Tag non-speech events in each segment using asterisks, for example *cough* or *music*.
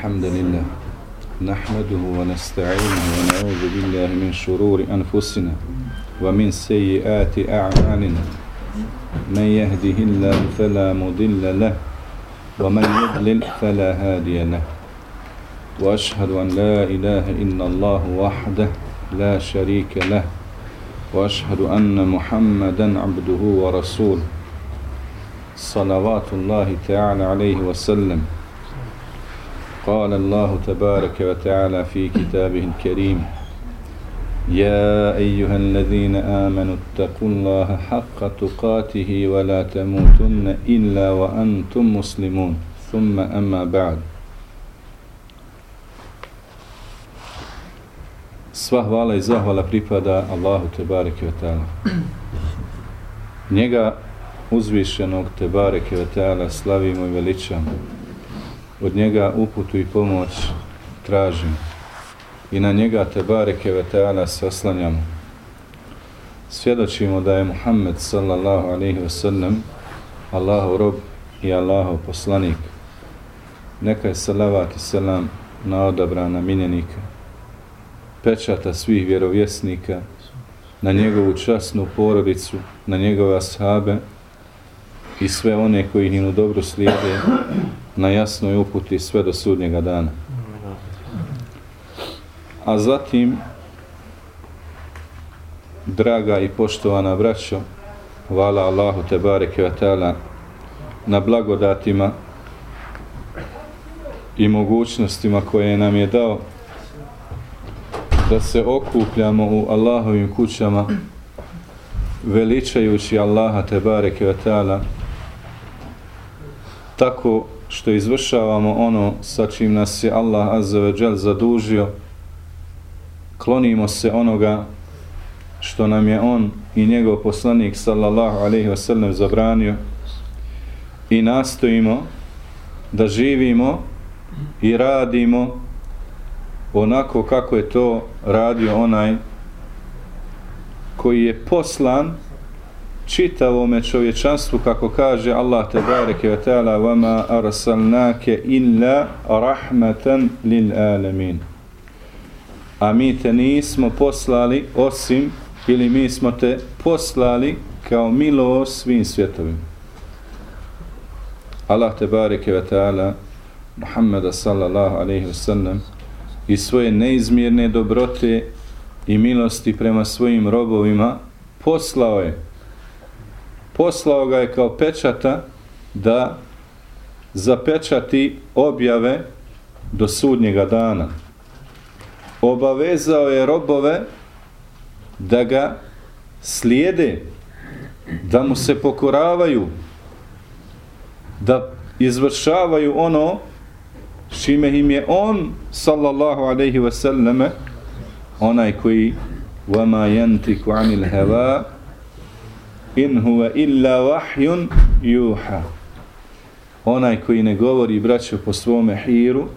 الحمد لله. نحمده ونستعينه ونعوذ بالله من شرور أنفسنا ومن سيئات أعمالنا. من يهده الله فلا مضل له ومن يضلل فلا هادي له. وأشهد أن لا إله إلا الله وحده لا شريك له. وأشهد أن محمدا عبده ورسوله. صلوات الله تعالى عليه وسلم. قال الله تبارك وتعالى في كتابه الكريم يا أيها الذين آمنوا اتقوا الله حق تقاته ولا تموتن إلا وأنتم مسلمون ثم أما بعد Sva hvala i zahvala pripada Allahu Tebareke ve Teala. Njega uzvišenog Tebareke ve Teala slavimo i veličamo. Od njega uputu i pomoć tražimo. I na njega Tebareke ve Teala se oslanjamo. Svjedočimo da je Muhammed sallallahu alaihi ve sellem Allahu rob i Allahu poslanik. Neka je salavat i selam na odabrana minjenika pečata svih vjerovjesnika, na njegovu časnu porodicu, na njegove ashabe i sve one koji njenu dobro slijede na jasnoj uputi sve do sudnjega dana. A zatim, draga i poštovana braćo, hvala Allahu te bareke ve taala na blagodatima i mogućnostima koje nam je dao da se okupljamo u Allahovim kućama veličajući Allaha te bareke ve taala tako što izvršavamo ono sa čim nas je Allah azza ve zadužio. Klonimo se onoga što nam je on i njegov poslanik sallallahu alejhi ve sellem zabranio. I nastojimo da živimo i radimo onako kako je to radio onaj koji je poslan čitavome čovječanstvu kako kaže Allah te bareke ve taala vama arsalnake illa rahmatan lil alamin. A mi te nismo poslali osim ili mi smo te poslali kao milost svim svjetovima. Allah te bareke ve taala Muhammeda sallallahu alejhi ve sellem i svoje neizmjerne dobrote i milosti prema svojim robovima poslao je poslao ga je kao pečata da zapečati objave do sudnjega dana obavezao je robove da ga slijede da mu se pokoravaju da izvršavaju ono čime im je on sallallahu alaihi wa sallame onaj koji وَمَا يَنْتِكُ عَنِ الْهَوَا in huwa illa vahjun juha. Onaj koji ne govori braću po svome hiru,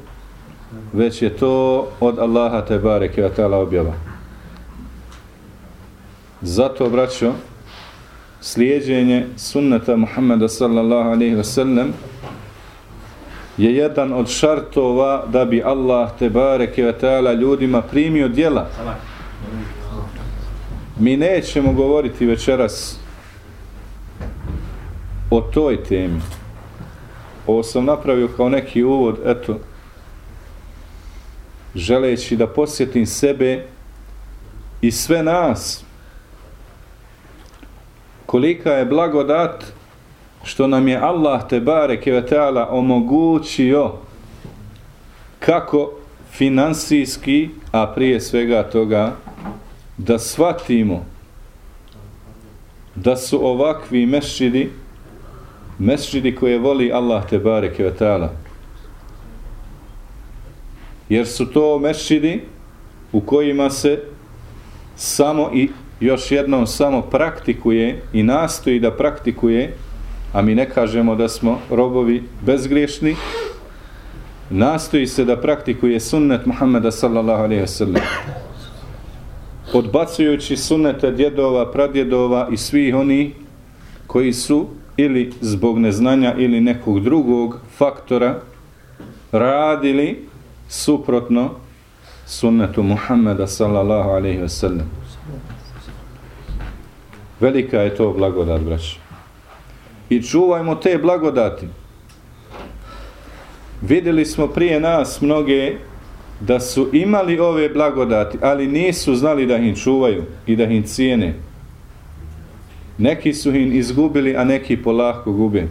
već je to od Allaha te bareke wa ta'ala objava. Zato, braćo, slijedjenje sunnata Muhammeda sallallahu alaihi ve sellem je jedan od šartova da bi Allah te bareke wa ta'ala ljudima primio dijela. Mi nećemo govoriti večeras o toj temi. Ovo sam napravio kao neki uvod, eto, želeći da posjetim sebe i sve nas kolika je blagodat što nam je Allah te bareke ve taala omogućio kako finansijski, a prije svega toga da shvatimo da su ovakvi mešćidi mesđidi koje voli Allah te bareke ve taala jer su to mesđidi u kojima se samo i još jednom samo praktikuje i nastoji da praktikuje a mi ne kažemo da smo robovi bezgriješni, nastoji se da praktikuje sunnet Muhammeda sallallahu alaihi wasallam. Odbacujući sunnete djedova, pradjedova i svih oni koji su ili zbog neznanja ili nekog drugog faktora radili suprotno sunnetu Muhammeda sallallahu alaihi ve sellem. Velika je to blagodat, braći. I čuvajmo te blagodati. Vidjeli smo prije nas mnoge da su imali ove blagodati, ali nisu znali da ih čuvaju i da ih cijene. Neki su ih izgubili, a neki polahko gube.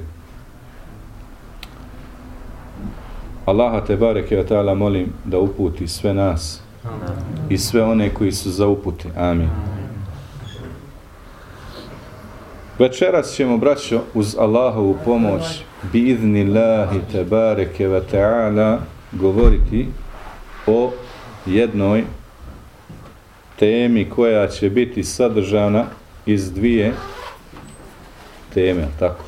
Allaha te bareke ve taala molim da uputi sve nas i sve one koji su za upute. Amin. Večeras ćemo, braćo, uz Allahovu pomoć bi idnillahi te bareke ve taala govoriti o jednoj temi koja će biti sadržana iz dvije teme, tako.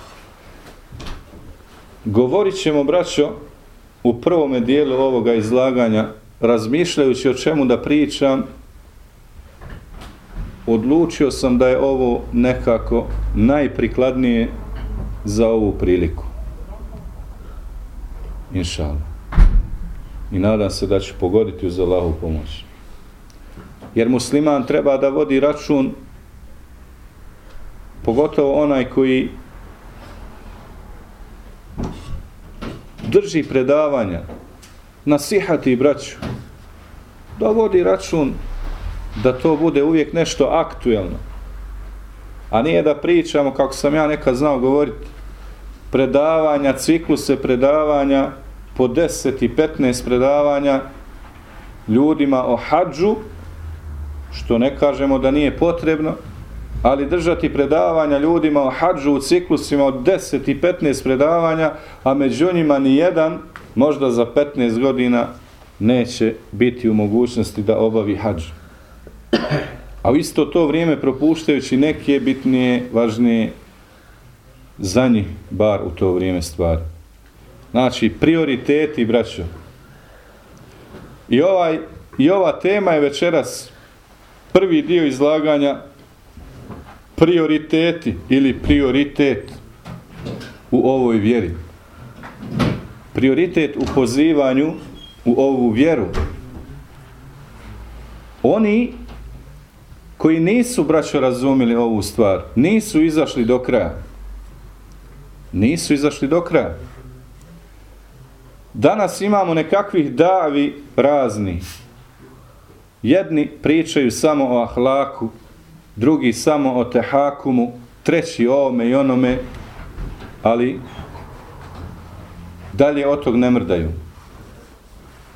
Govorit ćemo, braćo, u prvome dijelu ovoga izlaganja, razmišljajući o čemu da pričam, odlučio sam da je ovo nekako najprikladnije za ovu priliku. Inšal. I nadam se da ću pogoditi uz Allahu pomoć. Jer musliman treba da vodi račun pogotovo onaj koji drži predavanja, nasihati braću, da vodi račun da to bude uvijek nešto aktuelno. A nije da pričamo, kako sam ja nekad znao govoriti, predavanja, cikluse predavanja, po 10 i 15 predavanja ljudima o hađu, što ne kažemo da nije potrebno, ali držati predavanja ljudima o hađu u ciklusima od 10 i 15 predavanja, a među njima ni jedan, možda za 15 godina, neće biti u mogućnosti da obavi hađu. A u isto to vrijeme propuštajući neke bitnije, važnije za njih, bar u to vrijeme stvari. Znači, prioriteti, braćo. I, ovaj, I ova tema je večeras prvi dio izlaganja prioriteti ili prioritet u ovoj vjeri. Prioritet u pozivanju u ovu vjeru. Oni koji nisu, braćo, razumili ovu stvar, nisu izašli do kraja. Nisu izašli do kraja. Danas imamo nekakvih davi razni. Jedni pričaju samo o ahlaku, drugi samo o tehakumu, treći o ovome i onome, ali dalje od tog ne mrdaju.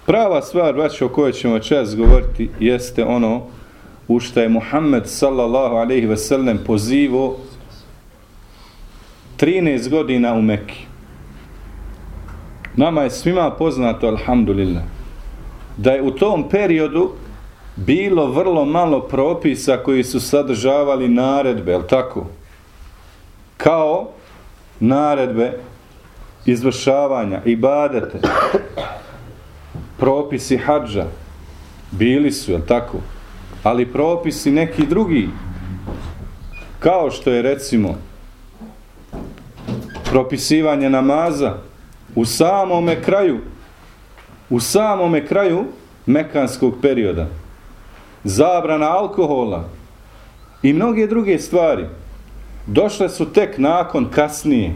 Prava stvar, braći, o kojoj ćemo čas govoriti, jeste ono u što je Muhammed sallallahu alaihi ve sellem pozivo 13 godina u Mekki. Nama je svima poznato, alhamdulillah, da je u tom periodu bilo vrlo malo propisa koji su sadržavali naredbe, je tako? Kao naredbe izvršavanja, ibadete, propisi hađa, bili su, je tako? Ali propisi neki drugi, kao što je recimo propisivanje namaza u samome kraju, u samome kraju mekanskog perioda, zabrana alkohola i mnoge druge stvari došle su tek nakon kasnije.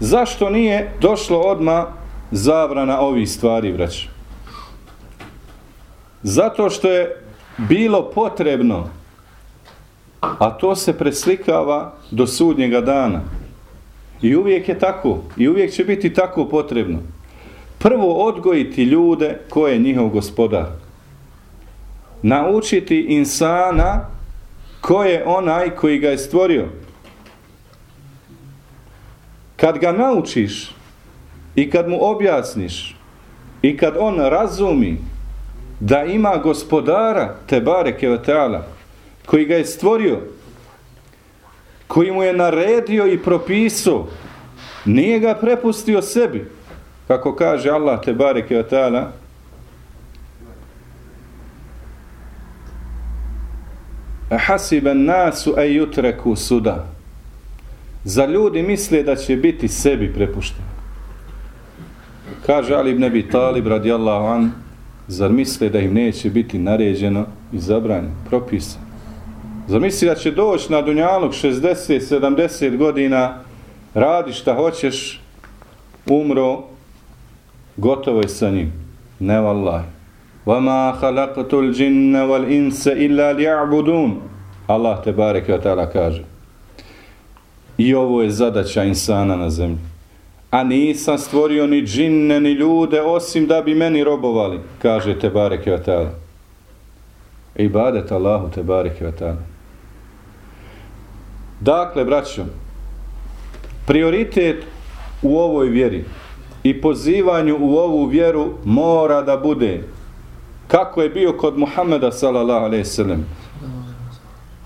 Zašto nije došlo odma zabrana ovih stvari, brać? Zato što je bilo potrebno, a to se preslikava do sudnjega dana. I uvijek je tako, i uvijek će biti tako potrebno. Prvo odgojiti ljude koje je njihov gospodar naučiti insana ko je onaj koji ga je stvorio. Kad ga naučiš i kad mu objasniš i kad on razumi da ima gospodara Tebare Kevatala koji ga je stvorio koji mu je naredio i propisao nije ga prepustio sebi kako kaže Allah Tebare Kevatala hasiben nasu e jutreku suda. Za ljudi misle da će biti sebi prepušteni. Kaže Ali ibn Abi Talib radijallahu an, zar misle da im neće biti naređeno i zabranjeno, propisano? Zar misli da će doći na Dunjalog 60-70 godina, radi šta hoćeš, umro, gotovo je sa njim. Ne vallahi. وَمَا خَلَقْتُ الْجِنَّ وَالْإِنْسَ إِلَّا لِيَعْبُدُونَ Allah te bareke wa ta'ala kaže. I ovo je zadaća insana na zemlji. A nisam stvorio ni džinne, ni ljude, osim da bi meni robovali, kaže te bareke wa ta'ala. Ibadet Allahu te bareke wa ta'ala. Dakle, braćo, prioritet u ovoj vjeri i pozivanju u ovu vjeru mora da bude kako je bio kod Muhammeda sallallahu alejhi ve sellem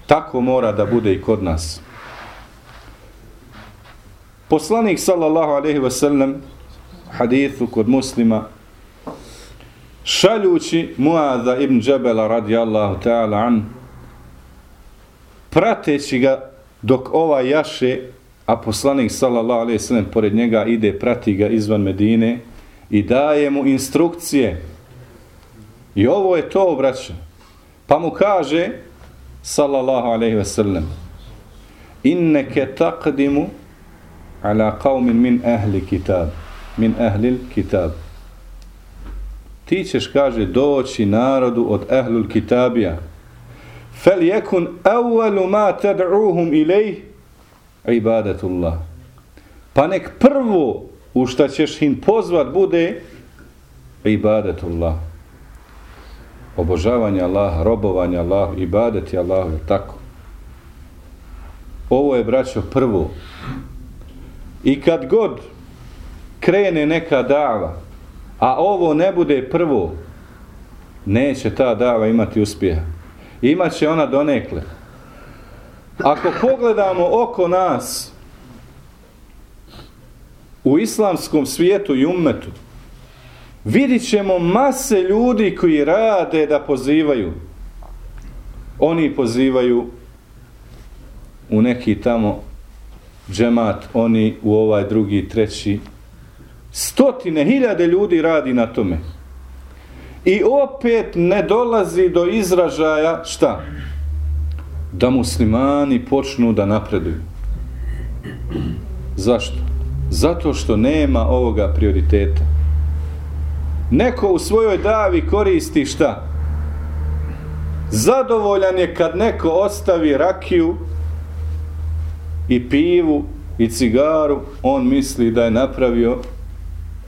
tako mora da bude i kod nas. Poslanik sallallahu alejhi ve sellem hadithu kod muslima šaljući Muaza ibn Džebela radijallahu ta'ala an prateći ga dok ova jaše a poslanik sallallahu alejhi ve sellem pored njega ide prati ga izvan Medine i daje mu instrukcije I ovo je to, braćo. Pa mu kaže, sallallahu alaihi ve sellem, inneke taqdimu ala qavmin min ahli kitab, min ahli kitab. Ti ćeš, kaže, doći narodu od ahlul kitabija. Fel jekun evvelu ma tad'uhum ilej ibadatullah. Pa nek prvo u šta ćeš im pozvat bude ibadatullah obožavanje Allaha, robovanje Allahu, ibadeti Allahu, je tako? Ovo je, braćo, prvo. I kad god krene neka dava, a ovo ne bude prvo, neće ta dava imati uspjeha. Imaće ona donekle. Ako pogledamo oko nas, u islamskom svijetu i ummetu, vidit ćemo mase ljudi koji rade da pozivaju. Oni pozivaju u neki tamo džemat, oni u ovaj drugi, treći. Stotine, hiljade ljudi radi na tome. I opet ne dolazi do izražaja šta? Da muslimani počnu da napreduju. Zašto? Zato što nema ovoga prioriteta neko u svojoj davi koristi šta? Zadovoljan je kad neko ostavi rakiju i pivu i cigaru, on misli da je napravio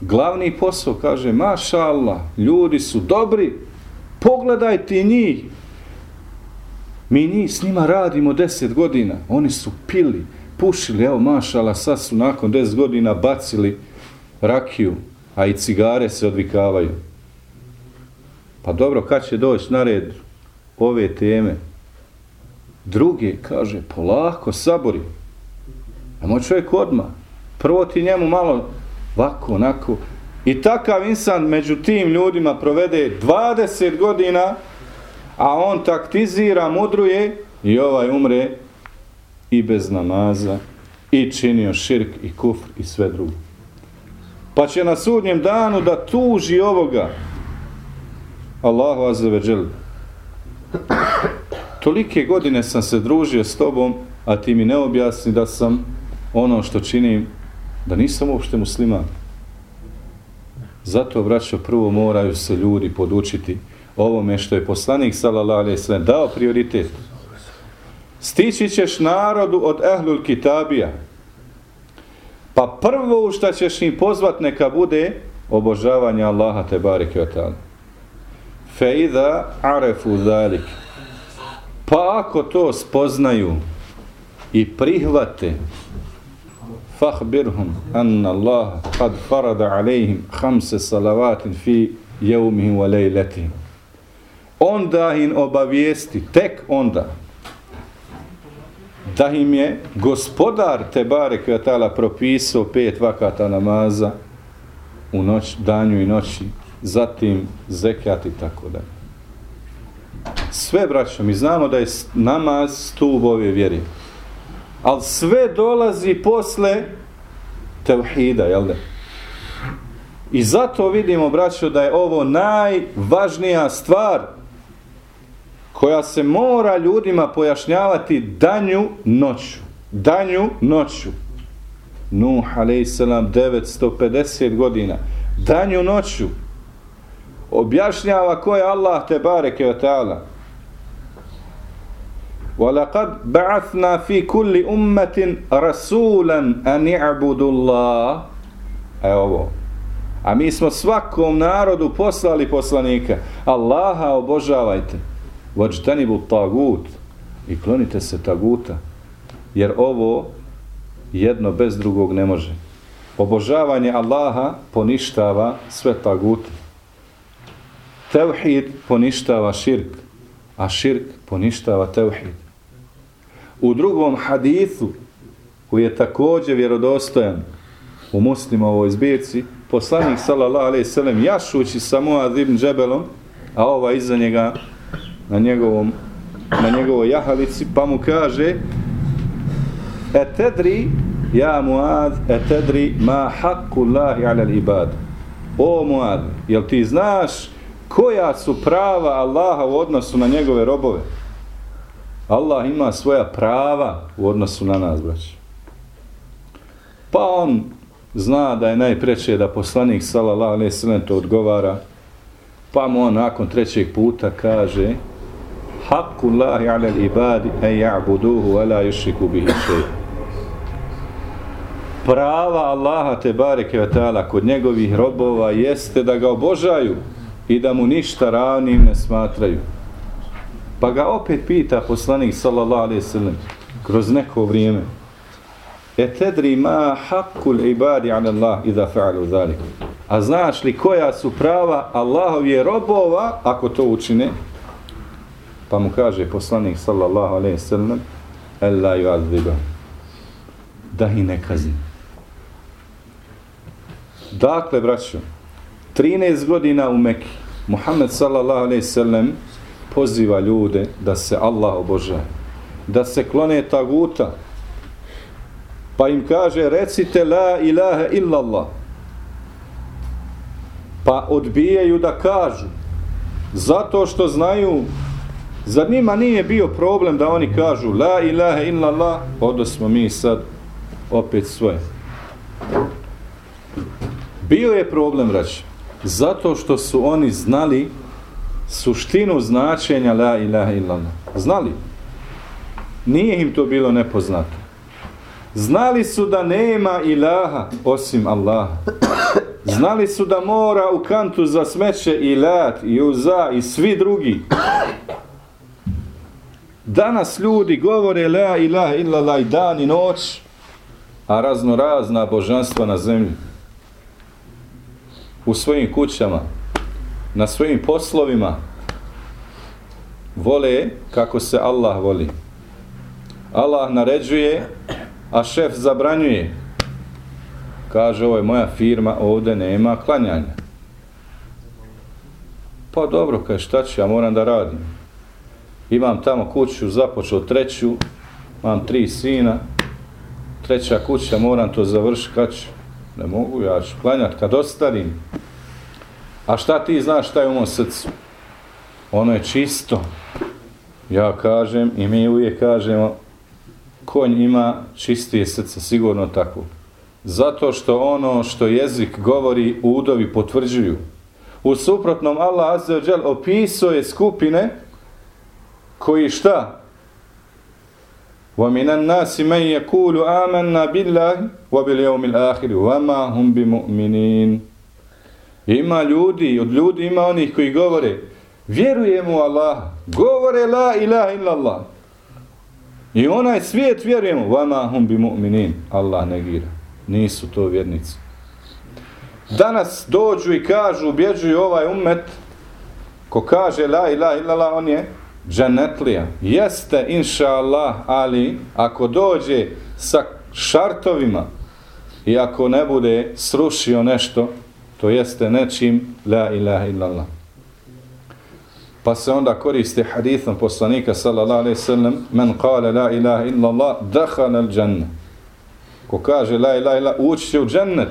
glavni posao, kaže, maša Allah, ljudi su dobri, pogledaj ti njih. Mi njih s njima radimo deset godina, oni su pili, pušili, evo maša Allah, sad su nakon deset godina bacili rakiju, a i cigare se odvikavaju. Pa dobro, kad će doći na red ove teme? Drugi kaže, polako, sabori. A moj čovjek odma. Prvo ti njemu malo vako, onako. I takav insan među tim ljudima provede 20 godina, a on taktizira, mudruje i ovaj umre i bez namaza, i činio širk, i kufr, i sve drugo pa će na sudnjem danu da tuži ovoga. Allahu azza tolike godine sam se družio s tobom a ti mi ne objasni da sam ono što činim da nisam uopšte musliman. Zato vraćao prvo moraju se ljudi podučiti ovome što je poslanik sallallahu alejhi ve sellem dao prioritet. Stići ćeš narodu od ehlul kitabija. Pa prvo što ćeš im pozvat neka bude obožavanje Allaha te bareke ve ta'ala. Fe idha arefu zalik. Pa ako to spoznaju i prihvate fahbirhum anna Allah kad farada alejhim hamse salavatin fi jeumihim wa lejletihim. Onda im obavijesti, tek onda, da im je gospodar Tebare Kvetala propisao pet vakata namaza u noć, danju i noći, zatim zekat i tako da. Sve, braćo, mi znamo da je namaz stup ove vjeri. Ali sve dolazi posle tevhida, jel da? I zato vidimo, braćo, da je ovo najvažnija stvar koja se mora ljudima pojašnjavati danju noću. Danju noću. Nuh, a.s. 950 godina. Danju noću. Objašnjava ko je Allah te bareke wa ta'ala. وَلَقَدْ بَعَثْنَا فِي كُلِّ أُمَّةٍ رَسُولًا أَنِ اعْبُدُ اللَّهِ Evo ovo. A mi smo svakom narodu poslali poslanika. Allaha obožavajte. Vajtanibu tagut. I klonite se taguta. Jer ovo jedno bez drugog ne može. Obožavanje Allaha poništava sve tagute. Tevhid poništava širk. A širk poništava tevhid. U drugom hadithu, koji je također vjerodostojan u muslimovoj zbirci, poslanik sallallahu alejhi ve sellem jašući sa Muad ibn Džebelom, a ova iza njega na njegovom na njegovoj jahalici, pa mu kaže Etedri ja Muad, etedri ma haqqu Allahi ala ibad. O Muad, jel ti znaš koja su prava Allaha u odnosu na njegove robove? Allah ima svoja prava u odnosu na nas, braći. Pa on zna da je najpreće da poslanik sallallahu alejhi ve sellem to odgovara pa mu on nakon trećeg puta kaže Hakkullahi ala al-ibadi an e ya'buduhu wa la yushriku bihi shay. Prava Allaha te bareke ve taala kod njegovih robova jeste da ga obožaju i da mu ništa ravnim ne smatraju. Pa ga opet pita poslanik sallallahu alejhi ve sellem kroz neko vrijeme E tedri ma haqqul ibadi ala Allah idha fa'alu zalik. A znaš li koja su prava Allahovje robova ako to učine? Pa mu kaže poslanik sallallahu alejhi ve sellem: "Ella yu'adhiba." Da ih ne kazni. Dakle, braćo, 13 godina u Mekki, Muhammed sallallahu alejhi ve sellem poziva ljude da se Allah obožaje, da se klone taguta, pa im kaže recite la ilaha illallah pa odbijaju da kažu zato što znaju zar njima nije bio problem da oni kažu la ilaha illallah odo mi sad opet svoje bio je problem reći zato što su oni znali suštinu značenja la ilaha illallah znali nije im to bilo nepoznato Znali su da nema ilaha osim Allaha. Znali su da mora u kantu za smeće i lat i uza i svi drugi. Danas ljudi govore la ilaha illa i dan i noć, a razno razna božanstva na zemlji. U svojim kućama, na svojim poslovima, vole kako se Allah voli. Allah naređuje a šef zabranjuje. Kaže, ovo je moja firma, ovdje nema klanjanja. Pa dobro, kaže, šta ću, ja moram da radim. Imam tamo kuću, započeo treću, imam tri sina, treća kuća, moram to završiti, kad ću? Ne mogu, ja ću klanjati kad ostarim. A šta ti znaš šta je u mom srcu? Ono je čisto. Ja kažem i mi uvijek kažemo, konj ima čistije srce, sigurno tako. Zato što ono što jezik govori, udovi potvrđuju. U suprotnom, Allah Azza opisuje skupine koji šta? وَمِنَ النَّاسِ مَنْ يَكُولُ آمَنَّا بِاللَّهِ وَبِلْيَوْمِ الْآخِرِ وَمَا هُمْ بِمُؤْمِنِينَ Ima ljudi, od ljudi ima onih koji govore vjerujemo u Allah, govore la ilaha illallah, I onaj svijet vjerujemo, vama hum bi mu'minin, Allah negira. Nisu to vjernici. Danas dođu i kažu, ubjeđuju ovaj ummet, ko kaže la ilaha illallah, on je džanetlija. Jeste, inša Allah, ali ako dođe sa šartovima i ako ne bude srušio nešto, to jeste nečim la ilaha illallah. Pa se onda koristi hadithom poslanika sallallahu alaihi sallam men kale la ilaha illallah dahan al džanne. Ko kaže la ilaha illallah ući će u džennet.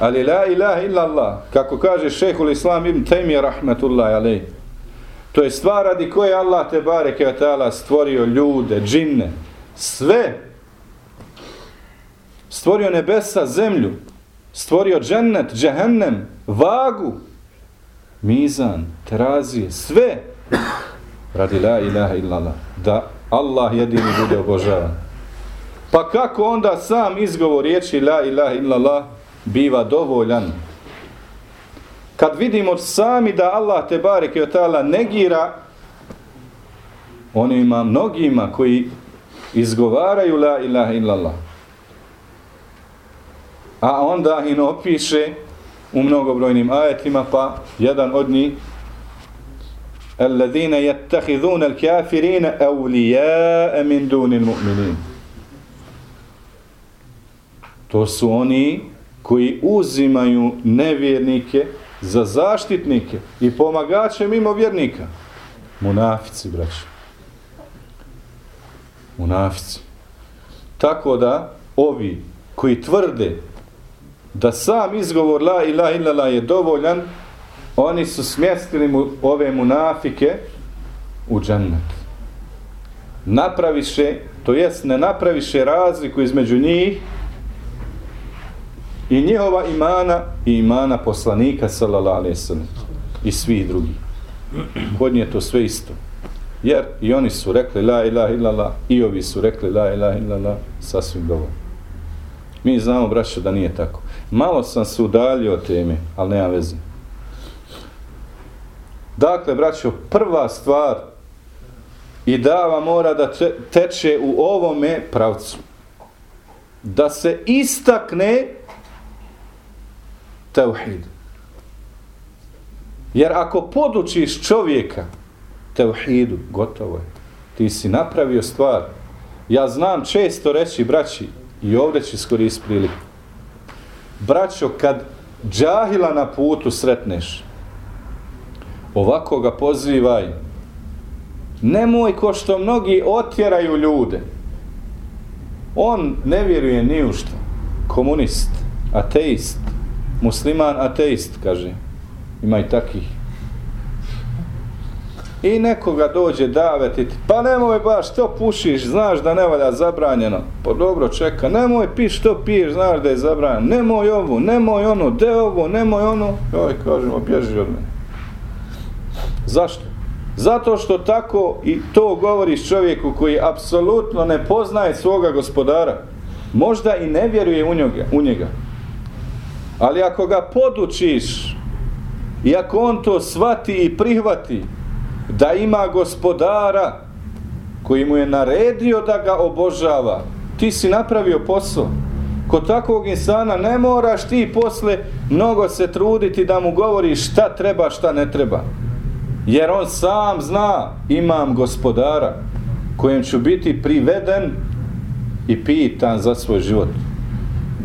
Ali la ilaha illallah, kako kaže šehhul islam ibn Taymi rahmetullahi alaihi to je stvar radi koje Allah te bareke ta'ala stvorio ljude, džinne, sve, stvorio nebesa, zemlju, stvorio džennet, džehennem, vagu, mizan, terazije, sve. Radi la ilaha illallah, da Allah jedini bude obožavan. Pa kako onda sam izgovor riječi la ilaha illallah biva dovoljan? Kad vidimo sami da Allah te barek i otala negira onima mnogima koji izgovaraju la ilaha illallah. A onda ih opiše u mnogobrojnim ajetima, pa jedan od njih الذين يتخذون الكافرين أولياء من دون المؤمنين To su oni koji uzimaju nevjernike za zaštitnike i pomagače mimo vjernika. Munafici, braći. Munafici. Tako da ovi koji tvrde da sam izgovor la ilaha illallah je dovoljan, oni su smjestili mu ove munafike u džennet. Napraviše, to jest ne napraviše razliku između njih i njihova imana i imana poslanika sallallahu alejhi ve sellem i svi drugi. Kod nje to sve isto. Jer i oni su rekli la ilaha illallah i ovi su rekli la ilaha illallah sasvim dovoljno. Mi znamo, braćo, da nije tako. Malo sam se udalio od teme, ali nema veze. Dakle, braćo, prva stvar i dava mora da teče u ovome pravcu. Da se istakne tevhid. Jer ako podučiš čovjeka tevhidu, gotovo je. Ti si napravio stvar. Ja znam često reći, braći, i ovdje ću iskoristiti priliku. Braćo, kad džahila na putu sretneš, ovako ga pozivaj. Nemoj ko što mnogi otjeraju ljude. On ne vjeruje ni u što. Komunist, ateist, musliman ateist, kaže. Ima i takih. I nekoga dođe davetiti, pa nemoj baš, to pušiš, znaš da ne valja zabranjeno. Pa dobro, čeka, nemoj pi što piješ, znaš da je zabranjeno. Nemoj ovo, nemoj ono, de ovo, nemoj ono. Joj, kažemo, bježi od mene. Zašto? Zato što tako i to govoriš čovjeku koji apsolutno ne poznaje svoga gospodara. Možda i ne vjeruje u njega. U njega. Ali ako ga podučiš i ako on to svati i prihvati da ima gospodara koji mu je naredio da ga obožava, ti si napravio posao. Kod takvog insana ne moraš ti posle mnogo se truditi da mu govoriš šta treba, šta ne treba. Jer on sam zna, imam gospodara kojem ću biti priveden i pitan za svoj život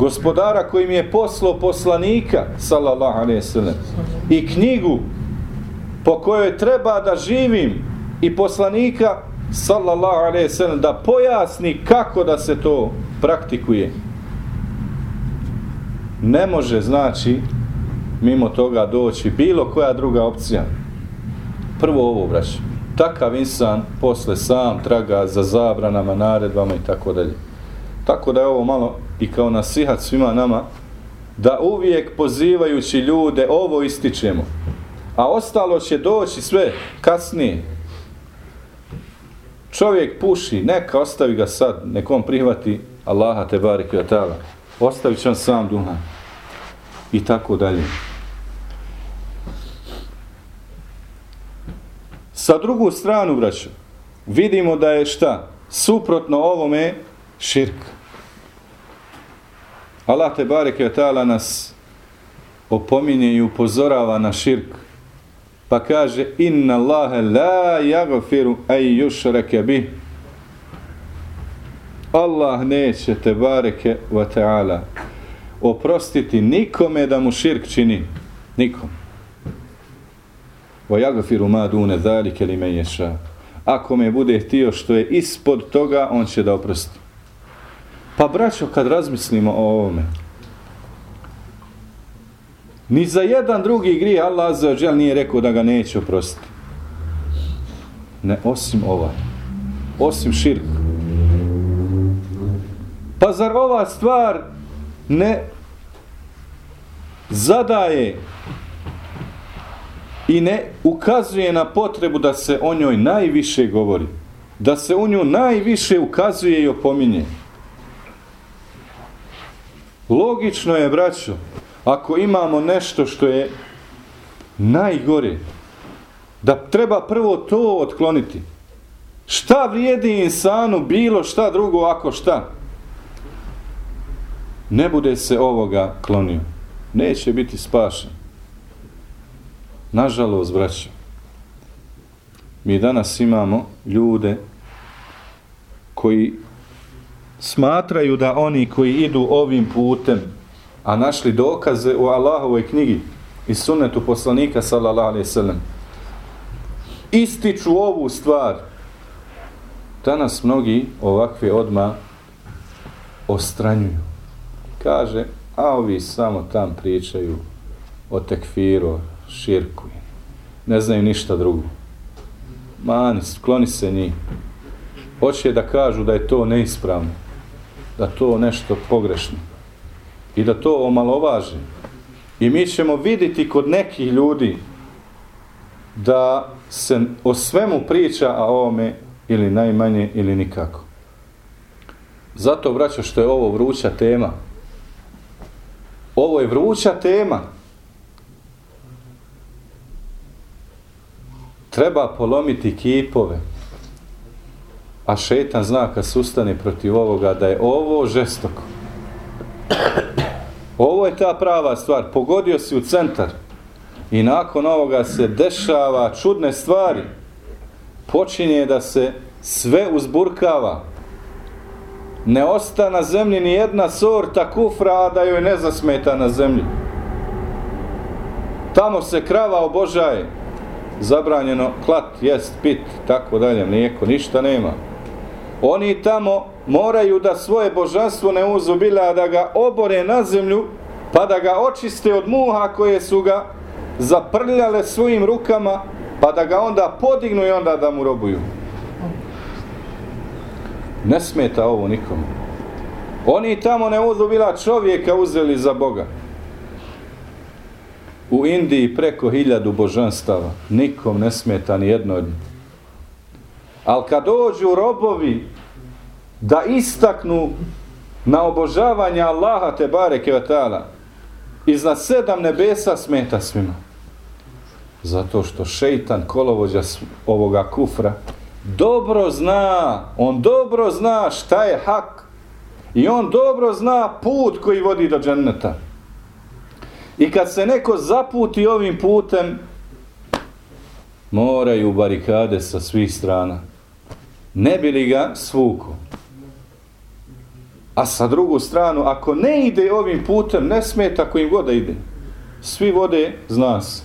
gospodara koji mi je poslao poslanika sallallahu alejhi sallam i knjigu po kojoj treba da živim i poslanika sallallahu alejhi sallam da pojasni kako da se to praktikuje. Ne može znači mimo toga doći bilo koja druga opcija. Prvo ovo braćo. Takav insan posle sam traga za zabranama, naredbama i tako dalje. Tako da je ovo malo i kao nasihat svima nama, da uvijek pozivajući ljude ovo ističemo. A ostalo će doći sve kasnije. Čovjek puši, neka ostavi ga sad, nekom prihvati Allaha te barik i atala. Ostavit će sam duha. I tako dalje. Sa drugu stranu, braću, vidimo da je šta? Suprotno ovome širk. Allah te bareke ta'ala nas opominje i upozorava na širk. Pa kaže inna Allahe la jagfiru ej yushraka bih. Allah neće te bareke wa ta'ala oprostiti nikome da mu širk čini. Nikom. Wa yagfiru ma dune zalike limen yasha. Ako me bude htio što je ispod toga, on će da oprosti. Pa braćo, kad razmislimo o ovome, Ni za jedan drugi grije Allah za nije rekao da ga neće oprostiti. Ne, osim ovaj. Osim širk. Pa zar ova stvar ne zadaje i ne ukazuje na potrebu da se o njoj najviše govori, da se u nju najviše ukazuje i opominje. Logično je, braćo, ako imamo nešto što je najgore, da treba prvo to otkloniti. Šta vrijedi insanu bilo šta drugo ako šta? Ne bude se ovoga klonio. Neće biti spašen. Nažalost, braćo, mi danas imamo ljude koji smatraju da oni koji idu ovim putem, a našli dokaze u Allahovoj knjigi i sunnetu poslanika sallallahu alaihi sallam, ističu ovu stvar. Danas mnogi ovakve odma ostranjuju. Kaže, a ovi samo tam pričaju o tekfiru, širku. Ne znaju ništa drugo. Mani, skloni se njih. Hoće da kažu da je to neispravno. Da to nešto pogrešno. I da to omalovaže. I mi ćemo vidjeti kod nekih ljudi da se o svemu priča, a ovome ili najmanje ili nikako. Zato, braćo, što je ovo vruća tema. Ovo je vruća tema. treba polomiti kipove. A šetan zna kad sustane protiv ovoga da je ovo žestoko. Ovo je ta prava stvar. Pogodio si u centar. I nakon ovoga se dešava čudne stvari. Počinje da se sve uzburkava. Ne osta na zemlji ni jedna sorta kufra, a da joj ne zasmeta na zemlji. Tamo se krava obožaje zabranjeno klat, jest, pit, tako dalje, mlijeko, ništa nema. Oni tamo moraju da svoje božanstvo ne uzubila, da ga obore na zemlju, pa da ga očiste od muha koje su ga zaprljale svojim rukama, pa da ga onda podignu i onda da mu robuju. Ne smeta ovo nikomu. Oni tamo ne uzubila čovjeka uzeli za Boga u Indiji preko hiljadu božanstava. Nikom ne smeta ni jedno od njih. Ali kad dođu robovi da istaknu na obožavanje Allaha te bareke vatala iznad sedam nebesa smeta svima. Zato što šeitan kolovođa ovoga kufra dobro zna, on dobro zna šta je hak i on dobro zna put koji vodi do dženneta. I kad se neko zaputi ovim putem, moraju barikade sa svih strana. Ne bi li ga svuku. A sa drugu stranu, ako ne ide ovim putem, ne smeta kojim god da ide. Svi vode zna se.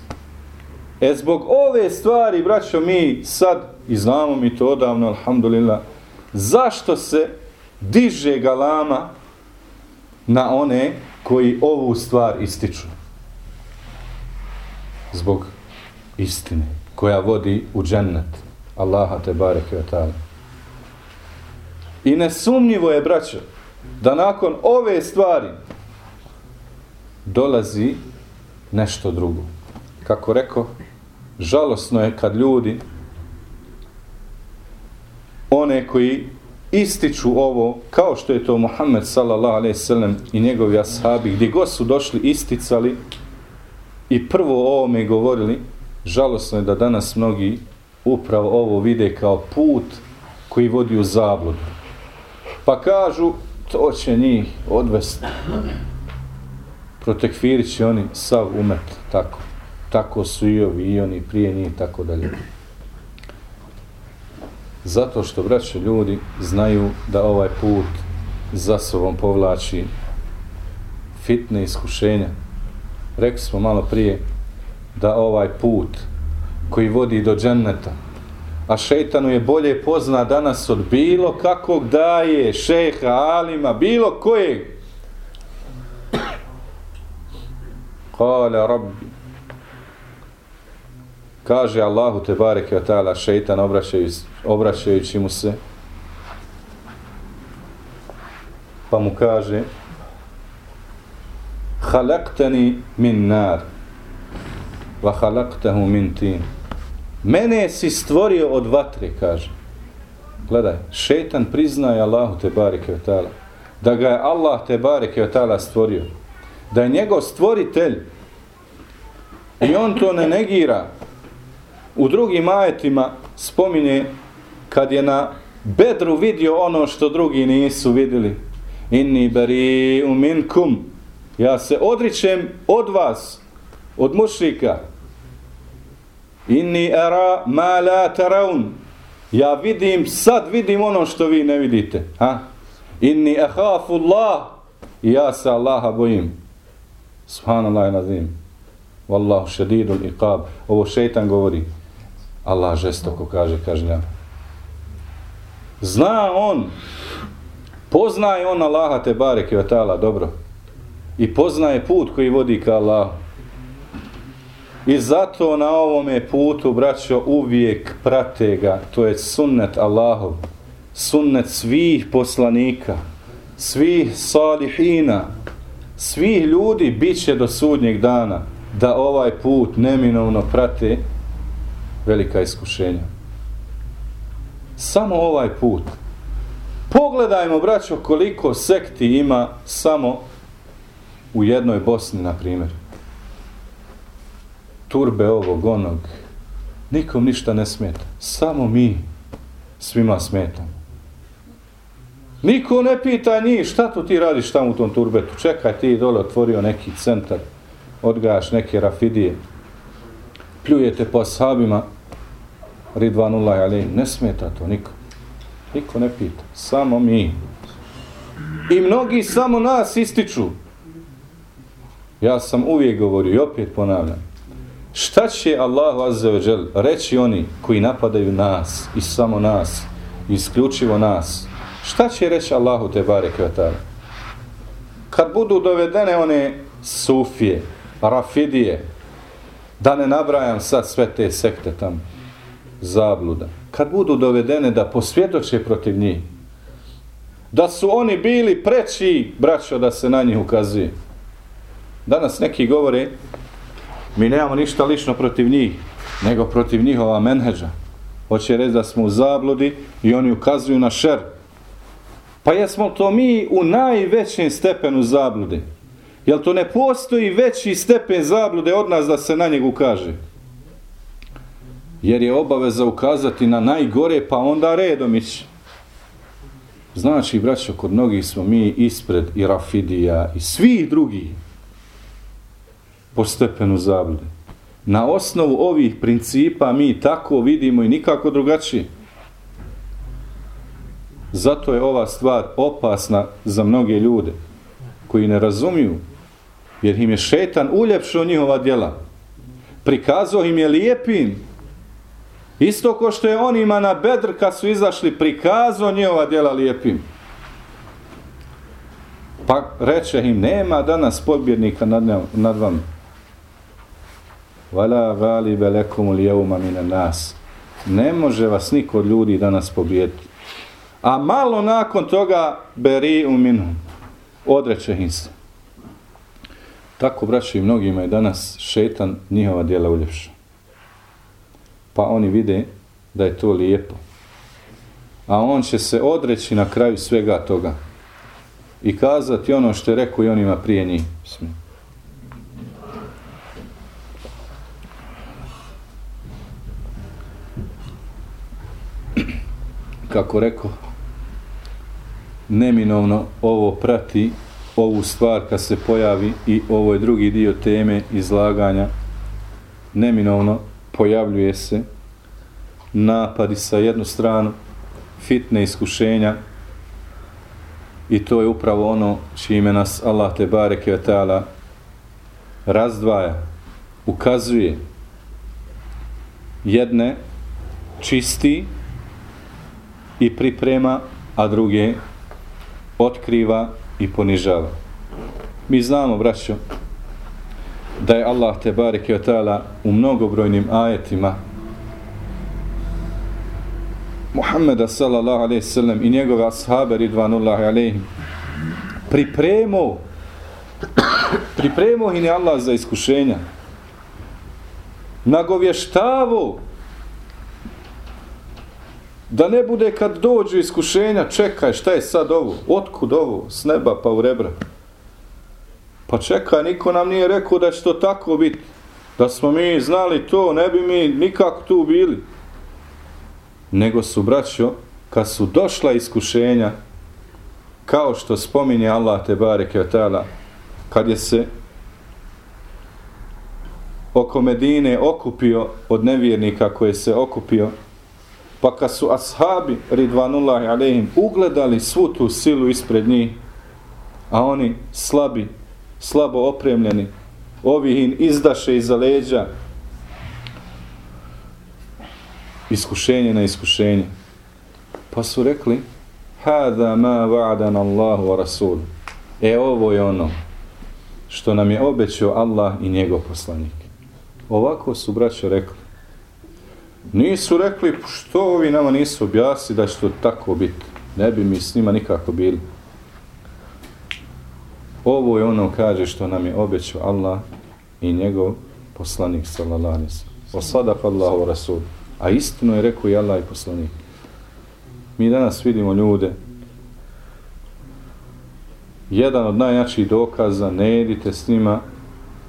E zbog ove stvari, braćo, mi sad, i znamo mi to odavno, alhamdulillah, zašto se diže galama na one koji ovu stvar ističu? zbog istine koja vodi u džennet Allaha te bareke ve taala. I nesumnjivo je braćo da nakon ove stvari dolazi nešto drugo. Kako rekao, žalosno je kad ljudi one koji ističu ovo kao što je to Muhammed sallallahu alejhi ve sellem i njegovi ashabi gdje god su došli isticali i prvo o ovome govorili, žalosno je da danas mnogi upravo ovo vide kao put koji vodi u zabludu. Pa kažu, to će njih odvesti. Protekfirit će oni sav umet, tako. Tako su i ovi, i oni prije njih, tako dalje. Zato što, braće, ljudi znaju da ovaj put za sobom povlači fitne iskušenja, rekli smo malo prije da ovaj put koji vodi do dženneta a šeitanu je bolje pozna danas od bilo kakvog daje šeha, alima, bilo kojeg Kale rabbi. Kaže Allahu te bareke wa ta'ala šeitan obraćajući, obraćajući mu se. Pa mu kaže Halaktani min nar wa halaktahu min tin. Mene si stvorio od vatre, kaže. Gledaj, šetan priznaje Allahu te bareke otala. da ga je Allah te bareke otala stvorio da je njegov stvoritelj i on to ne negira u drugim ajetima spominje kad je na bedru vidio ono što drugi nisu vidjeli inni bari minkum ja se odričem od vas od mušrika inni ara ma la taraun ja vidim sad vidim ono što vi ne vidite ha inni ahafu Allah ja se Allaha bojim Subhanallah nazim. Wallahu šedidul iqab. Ovo šeitan govori. Allah žestoko kaže kažnja. Zna on, poznaje on Allaha te bareke ve taala dobro. I poznaje put koji vodi ka Allahu. I zato na ovome putu, braćo, uvijek prate ga. To je sunnet Allahov. Sunnet svih poslanika. Svih salihina svih ljudi bit će do sudnjeg dana da ovaj put neminovno prate velika iskušenja. Samo ovaj put. Pogledajmo, braćo, koliko sekti ima samo u jednoj Bosni, na primjer. Turbe ovog, onog. Nikom ništa ne smeta. Samo mi svima smetamo. Niko ne pita njih šta tu ti radiš tamo u tom turbetu. Čekaj ti dole otvorio neki centar, odgajaš neke rafidije, pljujete po sahabima, ridvanullah ali ne smeta to niko. Niko ne pita, samo mi. I mnogi samo nas ističu. Ja sam uvijek govorio i opet ponavljam. Šta će Allahu Azza reći oni koji napadaju nas i samo nas, isključivo nas, Šta će reći Allahu te bare kvetala? Kad budu dovedene one sufije, rafidije, da ne nabrajam sad sve te sekte tam, zabluda, kad budu dovedene da posvjedoče protiv njih, da su oni bili preći, braćo, da se na njih ukazuje. Danas neki govore, mi nemamo ništa lično protiv njih, nego protiv njihova menheđa. Hoće reći da smo u zabludi i oni ukazuju na šer, Pa jesmo to mi u najvećem stepenu zablude? Jel to ne postoji veći stepen zablude od nas da se na njeg kaže? Jer je obaveza ukazati na najgore, pa onda redom ići. Znači, braćo, kod mnogih smo mi ispred i Rafidija i svih drugih po stepenu zablude. Na osnovu ovih principa mi tako vidimo i nikako drugačije. Zato je ova stvar opasna za mnoge ljude koji ne razumiju, jer im je šetan uljepšao njihova djela. Prikazao im je lijepim. Isto ko što je onima na bedr kad su izašli, prikazao njihova djela lijepim. Pa reče im, nema danas pobjednika nad, nad vam. Vala gali belekum lijevuma mine nas. Ne može vas niko od ljudi danas pobijeti. A malo nakon toga beri u minu. Odreće im se. Tako, braći, i mnogima je danas šetan njihova djela uljepša. Pa oni vide da je to lijepo. A on će se odreći na kraju svega toga. I kazati ono što je rekao i onima prije njih. Kako rekao, neminovno ovo prati ovu stvar kad se pojavi i ovo je drugi dio teme izlaganja. Neminovno pojavljuje se napadi sa jednu stranu fitne iskušenja i to je upravo ono čime nas Allah te bareke ve taala razdvaja ukazuje. Jedne čisti i priprema a druge otkriva i ponižava. Mi znamo, braćo, da je Allah te bareke od ta'ala u mnogobrojnim ajetima Muhammeda sallallahu alaihi sallam i njegove ashabe ridvanullahi alaihim pripremo pripremo ih ne Allah za iskušenja nagovještavo da ne bude kad dođu iskušenja čekaj šta je sad ovo? Otkud ovo? S neba pa u rebra pa čekaj niko nam nije rekao da će to tako biti da smo mi znali to ne bi mi nikako tu bili. Nego su braćo kad su došla iskušenja kao što spominje Allah te bareke otala, kad je se oko Medine okupio od nevjernika koje se okupio pa kad su ashabi ridvanullahi alejhim ugledali svu tu silu ispred njih a oni slabi slabo opremljeni ovi im izdaše iza leđa iskušenje na iskušenje. Pa su rekli hada ma va'dan Allahu wa Rasul. E ovo je ono što nam je obećao Allah i njegov poslanik. Ovako su braćo rekli nisu rekli pa što ovi nama nisu objasni da će to tako biti ne bi mi s njima nikako bili ovo je ono kaže što nam je obećao Allah i njegov poslanik sallallahu alejhi ve. Wa sadaqa Allahu rasul. A istinu je rekao i Allah i poslanik. Mi danas vidimo ljude jedan od najjačih dokaza ne idite s njima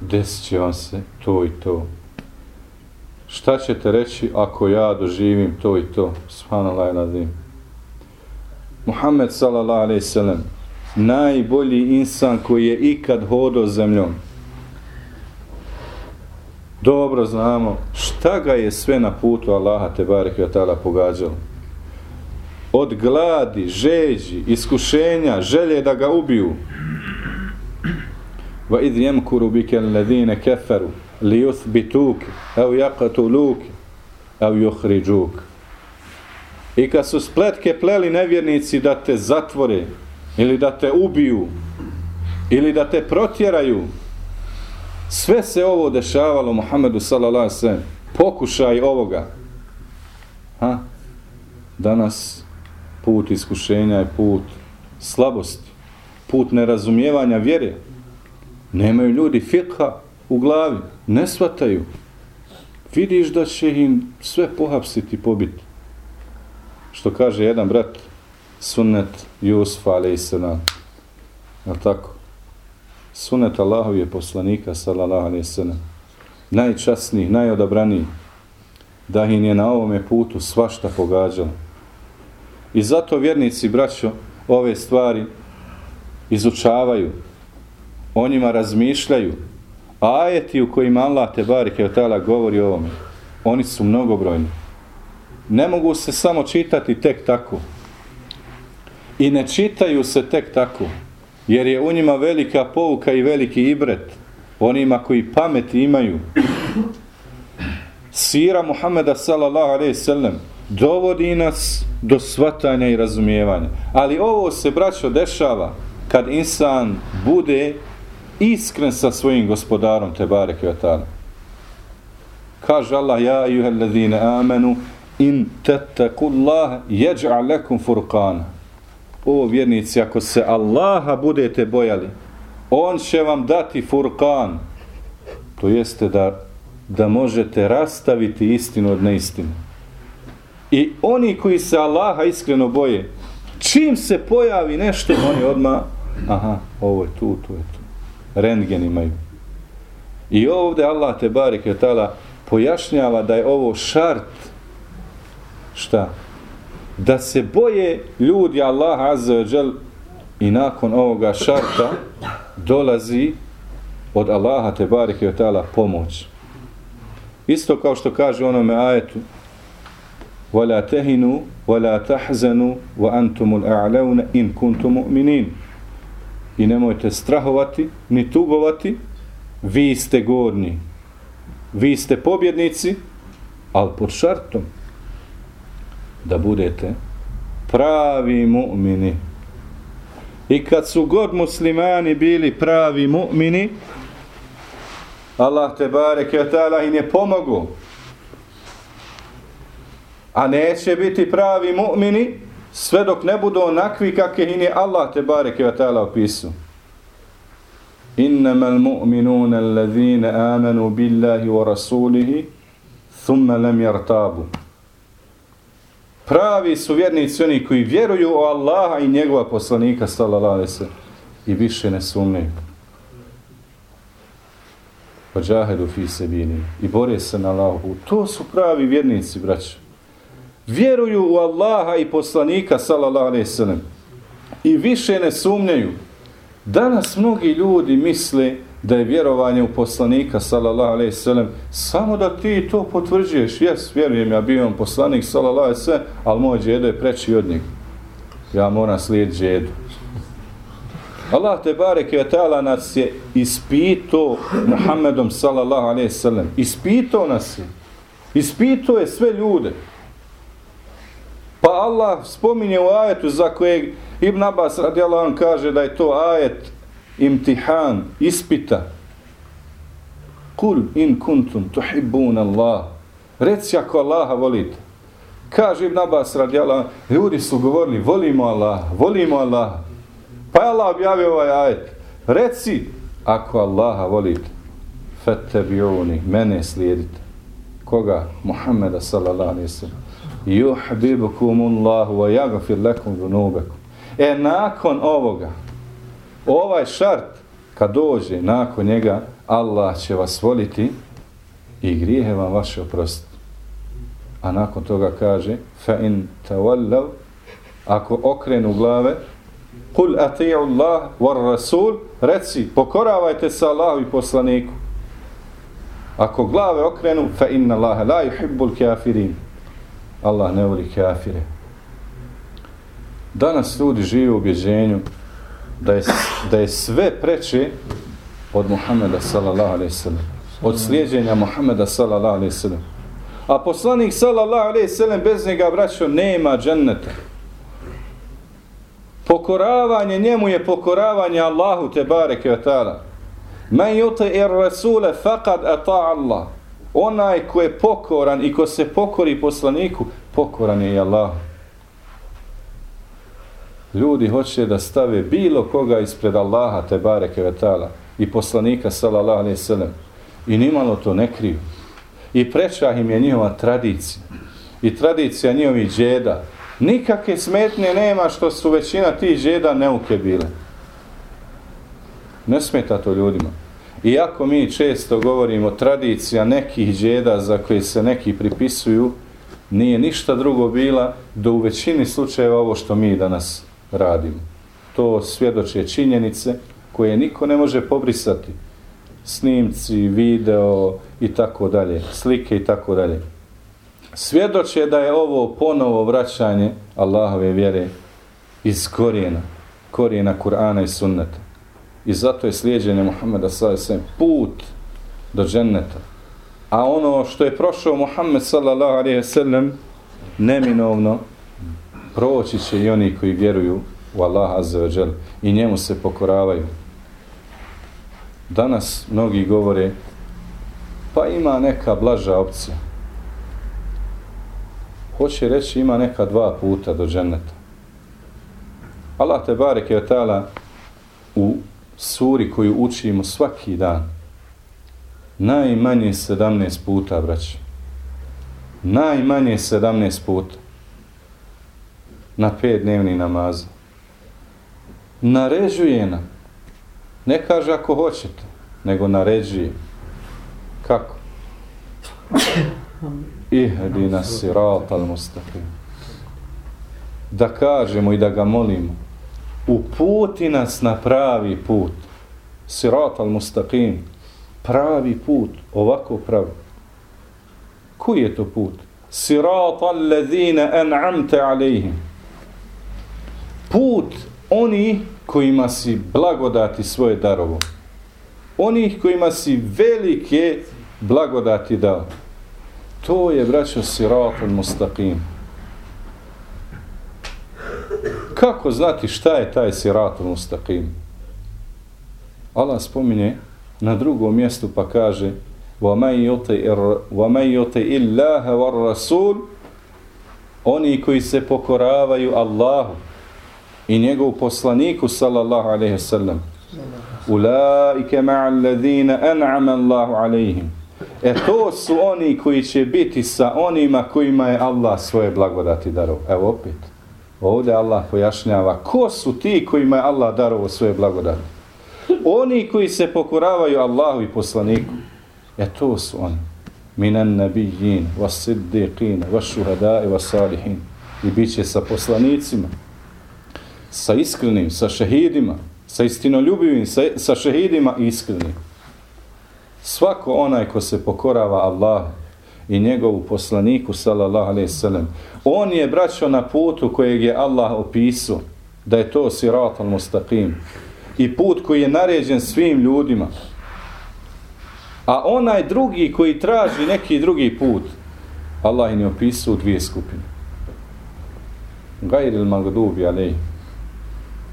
desit će vam se to i to. Šta ćete reći ako ja doživim to i to? Subhanallah i nadim. Muhammed sallallahu alaihi sallam najbolji insan koji je ikad hodao zemljom. Dobro znamo šta ga je sve na putu Allaha te barek i atala pogađalo. Od gladi, žeđi, iskušenja, želje da ga ubiju. Va idh yamkuru bika alladhina kafaru li yuthbituk au yaqtuluk au yukhrijuk. I kad su spletke pleli nevjernici da te zatvore, ili da te ubiju ili da te protjeraju sve se ovo dešavalo Muhammedu sallallahu alejhi pokušaj ovoga. Ha? Danas put iskušenja je put slabosti put nerazumijevanja vjere. Nemaju ljudi fikha u glavi ne svataju vidiš da će im sve pohapsiti pobiti što kaže jedan brat sunnet Jusufa a.s. Je tako? Sunnet Allahov je poslanika sallallahu a.s. Najčasniji, najodabraniji da im je na ovome putu svašta pogađalo. I zato vjernici, braćo, ove stvari izučavaju, o njima razmišljaju, ajeti u kojima Allah te barike od tala govori o ovome, oni su mnogobrojni. Ne mogu se samo čitati tek tako, i ne čitaju se tek tako, jer je u njima velika pouka i veliki ibret, onima koji pameti imaju. Sira Muhammeda sallallahu alaihi sallam dovodi nas do svatanja i razumijevanja. Ali ovo se, braćo, dešava kad insan bude iskren sa svojim gospodarom Tebare Kvetana. Kaže Allah, ja juhel ladhine amenu, in tattaqullaha yaj'al lakum furqana o vjernici, ako se Allaha budete bojali, On će vam dati furkan, to jeste da, da možete rastaviti istinu od neistine. I oni koji se Allaha iskreno boje, čim se pojavi nešto, oni odma aha, ovo je tu, tu je tu. Rentgen imaju. I ovdje Allah te barik tala pojašnjava da je ovo šart šta? da se boje ljudi Allah azza wa džel i nakon ovoga šarta dolazi od Allaha te bareke ve pomoć. Isto kao što kaže onome ajetu wala tahinu wala tahzanu wa antumul a'launa in kuntum mu'minin. I nemojte strahovati ni tugovati, vi ste gorni. Vi ste pobjednici, al pod šartom da budete pravi mu'mini. I kad su god muslimani bili pravi mu'mini, Allah te bareke taala im je pomogao. A neće biti pravi mu'mini sve dok ne budu onakvi kakve im je Allah te bareke ve taala opisao. Innamal mu'minuna allazina amanu billahi wa rasulihi thumma lam yartabu. Pravi su vjernici oni koji vjeruju u Allaha i njegova poslanika sallallahu alejhi ve sellem i više ne sumnjaju. Pođahedu fi sebini i bore se na Allahu. To su pravi vjernici, braće. Vjeruju u Allaha i poslanika sallallahu alejhi ve sellem i više ne sumnjaju. Danas mnogi ljudi misle da je vjerovanje u poslanika sallallahu alejhi ve sellem samo da ti to potvrđuješ. Jes, vjerujem ja bio on poslanik sallallahu alejhi ve sellem, al moj džedo je preči od njega. Ja moram slijediti djedu Allah te bareke ve taala nas je ispitao Muhammedom sallallahu alejhi ve sellem. Ispitao nas je. Ispitao je sve ljude. Pa Allah spominje u ajetu za kojeg Ibn Abbas radijallahu an kaže da je to ajet imtihan, ispita. Kul in kuntum tuhibbun Allah. Reci ako Allaha volite. Kaže Ibn Abbas radijallahu an, ljudi su govorili, volimo Allah, volimo Allah. Pa je Allah objavio ovaj ajet. Reci ako Allaha volite, fattabi'uni, mene slijedite. Koga? Muhammeda sallallahu alaihi sallam. Juhbibukum Allahu wa yaghfir lakum dhunubakum. E nakon ovoga, ovaj šart, kad dođe nakon njega, Allah će vas voliti i grijehe vam vaše oprostiti. A nakon toga kaže, fa in tawallav, ako okrenu glave, kul ati'u Allah war rasul, reci, pokoravajte se Allahu i poslaniku. Ako glave okrenu, fa inna Allahe la yuhibbul kafirin. Allah ne voli kafire. Danas ljudi žive u objeđenju da je, da je sve preče od Muhammeda sallallahu alaihi sallam. Od slijedženja Muhammeda sallallahu alaihi sallam. A poslanik sallallahu alaihi sallam bez njega braćo nema dženneta. Pokoravanje njemu je pokoravanje Allahu te bareke ve taala. Men yuti ir rasule faqad ata Allah. Onaj ko je pokoran i ko se pokori poslaniku, pokoran je i Allah. Ljudi hoće da stave bilo koga ispred Allaha te bareke vetala, i poslanika sallallahu alaihi ve sellem. I nimalo to ne kriju. I preča im je njihova tradicija. I tradicija njihovih džeda. Nikakve smetnje nema što su većina tih džeda neuke bile. Ne smeta to ljudima. Iako mi često govorimo tradicija nekih džeda za koje se neki pripisuju, nije ništa drugo bila do u većini slučajeva ovo što mi danas radimo. To svjedoče činjenice koje niko ne može pobrisati. Snimci, video i tako dalje, slike i tako dalje. Svjedoče da je ovo ponovo vraćanje Allahove vjere iz korijena, korijena Kur'ana i sunneta. I zato je slijedženje Muhammeda s.a.v. put do dženneta. A ono što je prošao Muhammed sallallahu neminovno proći će i oni koji vjeruju u Allah azza wa i njemu se pokoravaju. Danas mnogi govore pa ima neka blaža opcija. Hoće reći ima neka dva puta do dženneta. Allah te bareke je u suri koju učimo svaki dan najmanje 17 puta, braći. Najmanje 17 puta. Na pet dnevni namaza. Naređuje nam. Ne kaže ako hoćete, nego naređuje. Kako? Ihdi nas sirat al mustaqim. Da kažemo i da ga molimo. Uputi nas na pravi put. Sirat al mustaqim pravi put, ovako pravi. Koji je to put? Sirat allazina an'amta alejhim. Put oni kojima si blagodati svoje darovo. Onih kojima si velike blagodati dao. To je, braćo, siratul mustaqim Kako znati šta je taj siratul mustaqim? Allah spominje na drugom mjestu pa kaže وَمَنْ يُطِ إِلَّهَ وَالرَّسُولُ Oni koji se pokoravaju Allahu i njegovu poslaniku sallallahu alaihi sallam Ulaike ma'alladhina an'ama Allahu alaihim E to su oni koji će biti sa onima kojima je Allah svoje blagodati darao. Evo opet. Ovdje Allah pojašnjava ko su ti kojima je Allah darovo svoje blagodati. Oni koji se pokoravaju Allahu i poslaniku. E to su oni. Minan nabijin, vas siddiqin, vas šuhada i vas salihin. I bit će sa poslanicima, sa iskrenim, sa šehidima, sa istinoljubivim, sa, sa šehidima iskrenim. Svako onaj ko se pokorava Allah i njegovu poslaniku, sallallahu alejhi ve sellem. on je braćo na putu kojeg je Allah opisao, da je to siratal mustaqim I put koji je naređen svim ljudima. A onaj drugi koji traži neki drugi put, Allah je ne opisao dvije skupine. Gajril magdubi alej.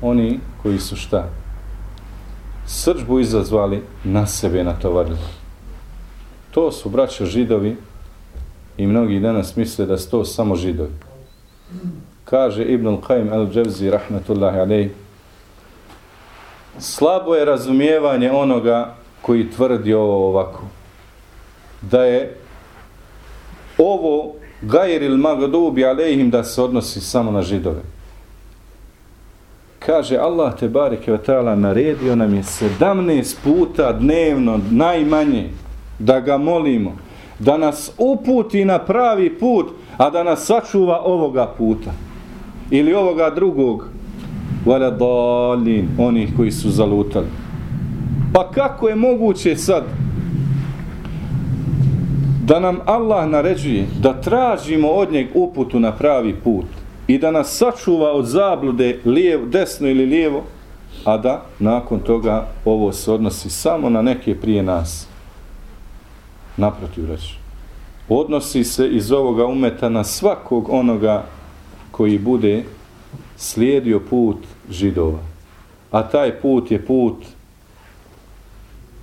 Oni koji su šta? Srđbu izazvali na sebe na tovarili. To su braća židovi i mnogi danas misle da su to samo židovi. Kaže Ibn al-Qaim al-đevzi, rahmetullahi alaih, slabo je razumijevanje onoga koji tvrdi ovo ovako. Da je ovo gajril magdubi alejhim da se odnosi samo na židove. Kaže Allah te bareke ve taala naredio nam je 17 puta dnevno najmanje da ga molimo da nas uputi na pravi put a da nas sačuva ovoga puta. Ili ovoga drugog. Wala dalin onih koji su zalutali. Pa kako je moguće sad da nam Allah naređuje da tražimo od njeg uputu na pravi put i da nas sačuva od zablude lijevo, desno ili lijevo, a da nakon toga ovo se odnosi samo na neke prije nas. Naprotiv reći. Odnosi se iz ovoga umeta na svakog onoga koji bude slijedio put židova. A taj put je put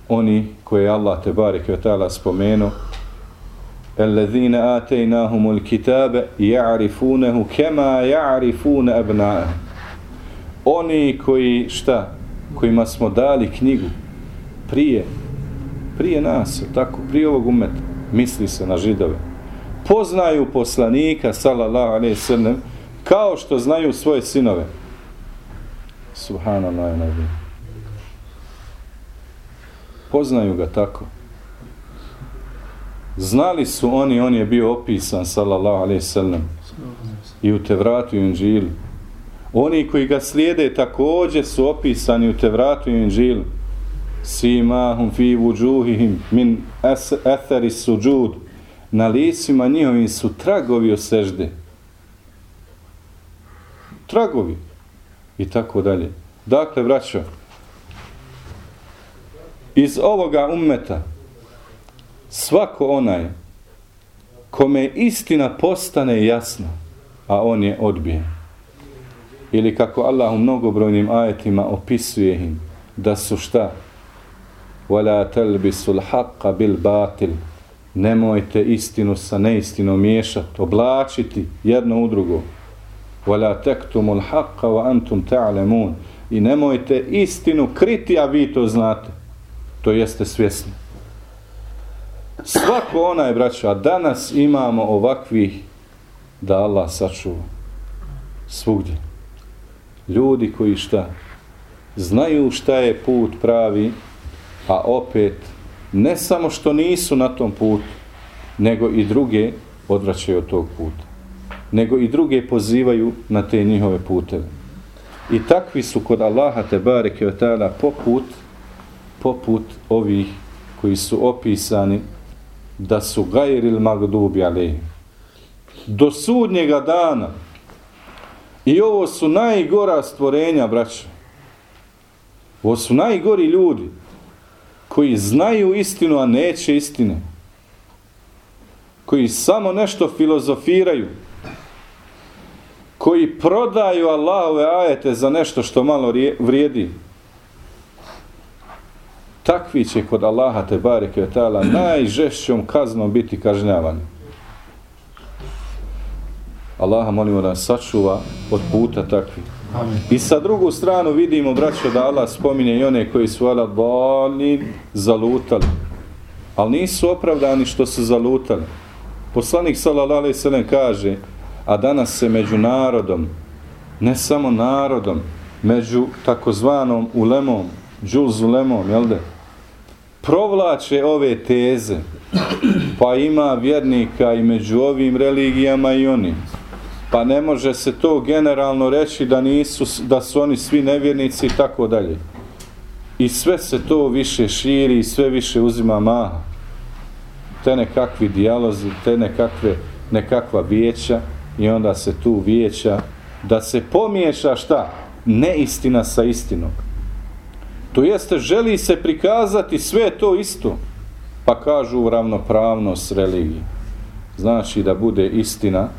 oni koje Allah te barek ve taala spomenu الذين آتيناهم الكتاب يعرفونه كما يعرفون أبناءهم oni koji šta kojima smo dali knjigu prije prije nas tako prije ovog umeta misli se na židove poznaju poslanika sallallahu alaihi sallam, kao što znaju svoje sinove subhanallah nabi poznaju ga tako. Znali su oni, on je bio opisan, sallallahu alaihi sallam, i u Tevratu i Inđilu. Oni koji ga slijede također su opisani u Tevratu i Inđilu. Simahum fi vujuhihim min athari suđud. Na licima njihovim su tragovi osežde. Tragovi. I tako dalje. Dakle, braćo, iz ovoga ummeta svako onaj kome istina postane jasna, a on je odbijen. Ili kako Allah u mnogobrojnim ajetima opisuje im da su šta? وَلَا تَلْبِسُ الْحَقَّ بِالْبَاطِلِ Nemojte istinu sa neistinom miješati, oblačiti jedno u drugo. وَلَا تَكْتُمُ الْحَقَّ وَأَنْتُمْ تَعْلَمُونَ I nemojte istinu kriti, a vi to znate to jeste svjesni. Svako onaj, braćo, a danas imamo ovakvih da Allah sačuva svugdje. Ljudi koji šta? Znaju šta je put pravi, a opet ne samo što nisu na tom putu, nego i druge odvraćaju od tog puta. Nego i druge pozivaju na te njihove puteve. I takvi su kod Allaha te bareke poput poput ovih koji su opisani da su gajril magdubi alejhi. Do sudnjega dana i ovo su najgora stvorenja, braćo. Ovo su najgori ljudi koji znaju istinu, a neće istine. Koji samo nešto filozofiraju. Koji prodaju Allahove ajete za nešto što malo vrijedi. takvi će kod Allaha te bareke ve taala *clears throat* najžešćom kaznom biti kažnjavani. Allaha molimo da sačuva od puta takvih. Amin. I sa drugu stranu vidimo, braćo, da Allah spominje i one koji su ala bolni zalutali. Ali nisu opravdani što su zalutali. Poslanik sallallahu alejhi kaže: "A danas se među narodom, ne samo narodom, među takozvanom ulemom, džuz ulemom, jel de? Provlače ove teze, pa ima vjernika i među ovim religijama i oni. Pa ne može se to generalno reći da nisu, da su oni svi nevjernici i tako dalje. I sve se to više širi i sve više uzima maha. Te nekakvi dijalozi, te nekakve, nekakva vijeća i onda se tu vijeća da se pomiješa šta? Neistina sa istinom. To jeste, želi se prikazati sve to isto. Pa kažu ravnopravnost religije. Znači da bude istina,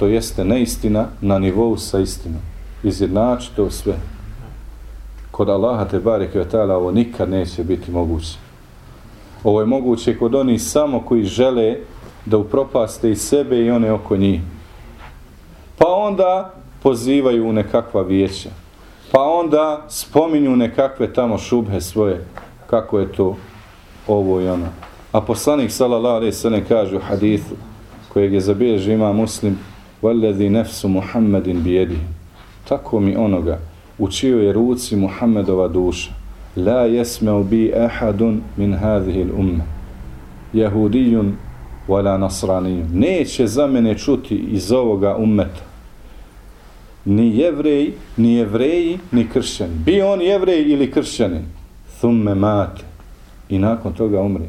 to jeste neistina na nivou sa istinom. Izjednači to sve. Kod Allaha te bareke ve taala ovo nikad neće biti moguće. Ovo je moguće kod onih samo koji žele da upropaste i sebe i one oko njih. Pa onda pozivaju u nekakva vijeća. Pa onda spominju nekakve tamo šubhe svoje, kako je to ovo i ono. A poslanik sallallahu alejhi ve sellem kaže u hadithu kojeg je zabilježio ima muslim والذي نفس محمد بيده tako mi onoga u čijoj je ruci Muhammedova duša la yasma'u bi ahadun min hadhihi al-umma yahudiyun wala nasrani neće za mene čuti iz ovoga ummeta ni jevrej, ni jevreji, ni kršćan. Bi on jevrej ili kršćanin. Thumme mate. I nakon toga umri.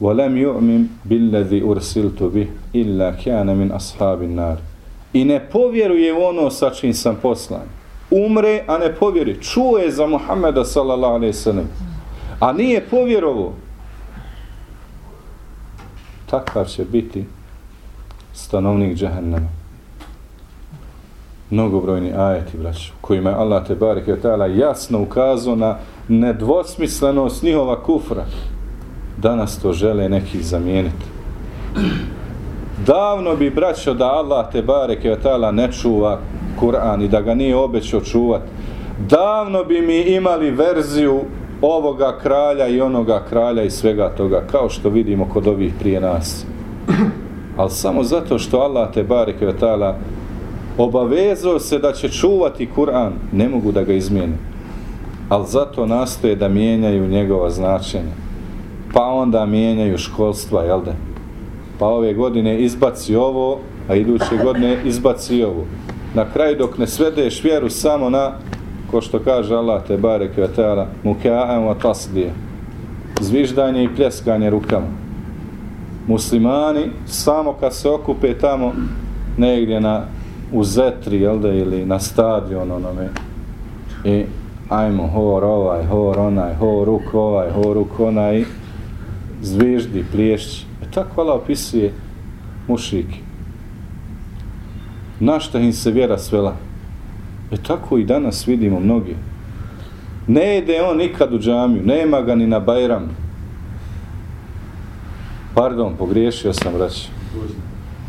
Volem ju'min billezi ursiltu bih illa kjane min ashabin nari. I ne povjeruje ono sa čim sam poslan. Umre, a ne povjeri. Čuje za Muhammeda sallallahu alaihi sallam. A nije povjerovo. Takav će biti stanovnik džahennama mnogobrojni ajeti, braću, kojima je Allah te barek je ta'ala jasno ukazao na nedvosmislenost njihova kufra. Danas to žele neki zamijeniti. Davno bi, braćo, da Allah te barek je ta'ala ne čuva Kur'an i da ga nije obećao čuvat. Davno bi mi imali verziju ovoga kralja i onoga kralja i svega toga, kao što vidimo kod ovih prije nas. *clears throat* Ali samo zato što Allah te barek je ta'ala obavezao se da će čuvati Kur'an, ne mogu da ga izmijene. Ali zato nastoje da mijenjaju njegova značenja. Pa onda mijenjaju školstva, jel da? Pa ove godine izbaci ovo, a iduće godine izbaci ovo. Na kraju dok ne svedeš vjeru samo na, ko što kaže Allah te bare kvetara, mukea'em wa tasdije. Zviždanje i pljeskanje rukama. Muslimani samo kad se okupe tamo negdje na u zetri, jel da, ili na stadion, onome, i ajmo, hor ovaj, hor onaj, hor ruk ovaj, hor ruk onaj, zviždi, pliješći. E tako Allah opisuje mušrike. Našta im se vjera svela? E tako i danas vidimo mnogi. Ne ide on nikad u džamiju, nema ga ni na Bajram. Pardon, pogriješio sam reći.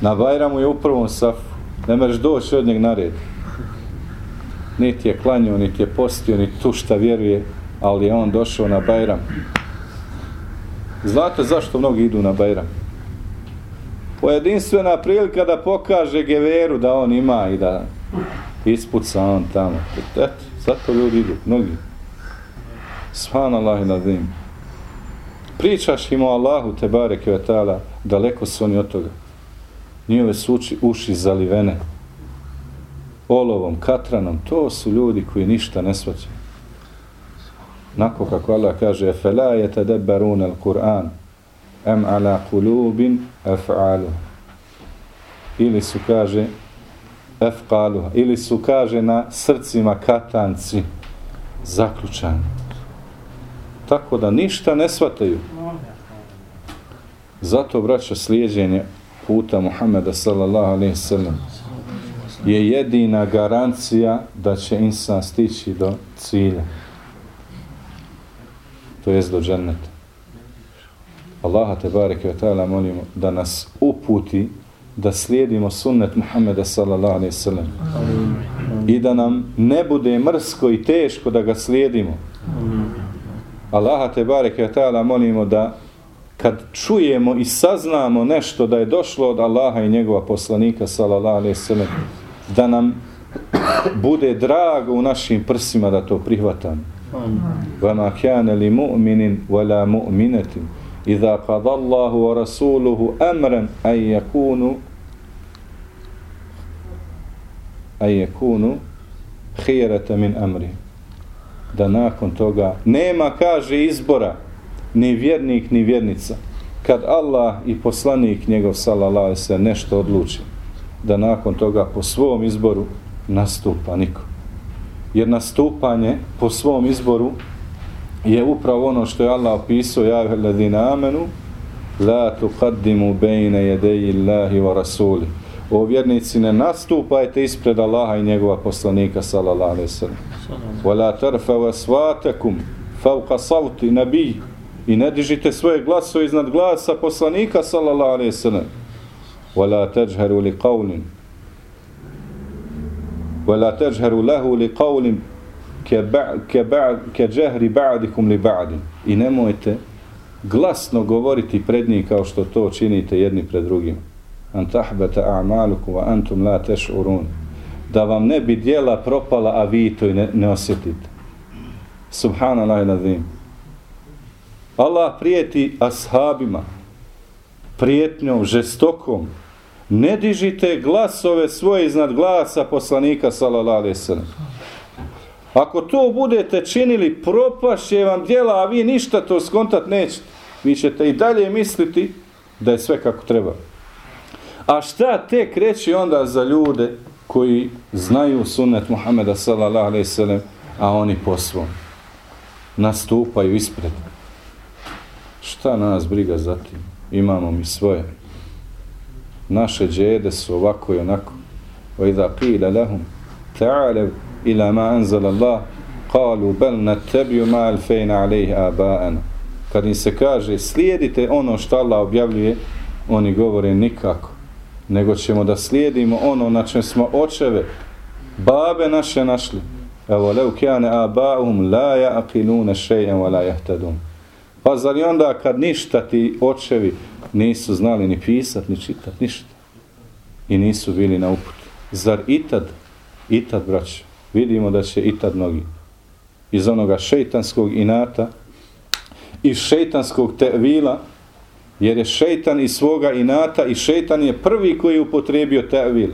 Na Bajramu je u prvom safu ne mereš doći od njeg na red. Niti je klanio, niti je postio, niti tu šta vjeruje, ali je on došao na Bajram. Znate zašto mnogi idu na Bajram? Pojedinstvena prilika da pokaže Geveru da on ima i da ispuca on tamo. Eto, zato ljudi idu, mnogi. Svan Allah i nadim. Pričaš im o Allahu te bareke ve daleko su oni od toga njihove su uči, uši zalivene olovom, katranom, to su ljudi koji ništa ne svaćaju. Nako kako Allah kaže, فَلَا يَتَدَبَّرُونَ الْقُرْآنِ أَمْ عَلَى قُلُوبٍ أَفْعَالُ Ili su kaže, أَفْقَالُ Ili su kaže na srcima katanci zaključani. Tako da ništa ne svataju. Zato, braćo, slijedženje puta Muhammeda sallallahu alaihi sallam je jedina garancija da će insan stići do cilja. to jest do dženneta. Allaha te bareke ve taala molimo da nas uputi da slijedimo sunnet Muhameda sallallahu alejhi ve sellem. I da nam ne bude mrsko i teško da ga slijedimo. Allaha te bareke ve taala molimo da kad čujemo i saznamo nešto da je došlo od Allaha i njegova poslanika sallallahu alejhi ve sellem da nam bude drago u našim prsima da to prihvatamo. وما كان لمؤمن li mu'minin إذا قضى mu'minatin idha أمرا أن wa rasuluhu amran an yakunu an yakunu min amri da nakon toga nema kaže izbora ni vjernik ni vjernica. Kad Allah i poslanik njegov salalaj se nešto odluči da nakon toga po svom izboru nastupa niko jer nastupanje po svom izboru je upravo ono što je Allah opisao ja ladina amenu la tuqaddimu bejne jedeji Allahi wa rasuli o vjernici ne nastupajte ispred Allaha i njegova poslanika sallallahu alaihi sallam wa la tarfa wa svatakum fauqa savti nabij i ne dižite svoje glasove iznad glasa poslanika sallallahu alaihi sallam wa la tajharu li qavlin ولا تجهروا له لقول li qavlin ke džehri ba'dikum li ba'din. I nemojte glasno govoriti pred njih kao što to činite jedni pred drugim. An tahbata a'malukum wa antum la tash'urun Da vam ne bi djela propala, a vi to ne, ne osjetite. subhanallahi nazim. Allah prijeti ashabima prijetnjom, žestokom. Ne dižite glasove svoje iznad glasa poslanika sallallahu alejhi ve sellem. Ako to budete činili, propašće vam djela, a vi ništa to skontat nećete. Vi ćete i dalje misliti da je sve kako treba. A šta te kreći onda za ljude koji znaju sunnet Muhameda sallallahu alejhi ve sellem, a oni po svom nastupaju ispred. Šta nas briga za tim? Imamo mi svoje Naše džede su ovako i onako. وَإِذَا قِيلَ لَهُمْ تَعَلَوْ ila ma anzal Allah qalu bal nattabi'u ma alfayna alayhi aba'ana kad im se kaže slijedite ono što Allah objavljuje oni govore nikako nego ćemo da slijedimo ono na čem smo očeve babe naše našli evo lev kjane aba'um la ya'qiluna shay'an wa la yahtadun pa zar onda kad ništa ti očevi nisu znali ni pisat ni čitat ništa i nisu bili na uput zar itad itad braćo vidimo da će itad mnogi iz onoga šeitanskog inata i šeitanskog tevila, jer je šeitan iz svoga inata i šeitan je prvi koji je upotrebio tevil.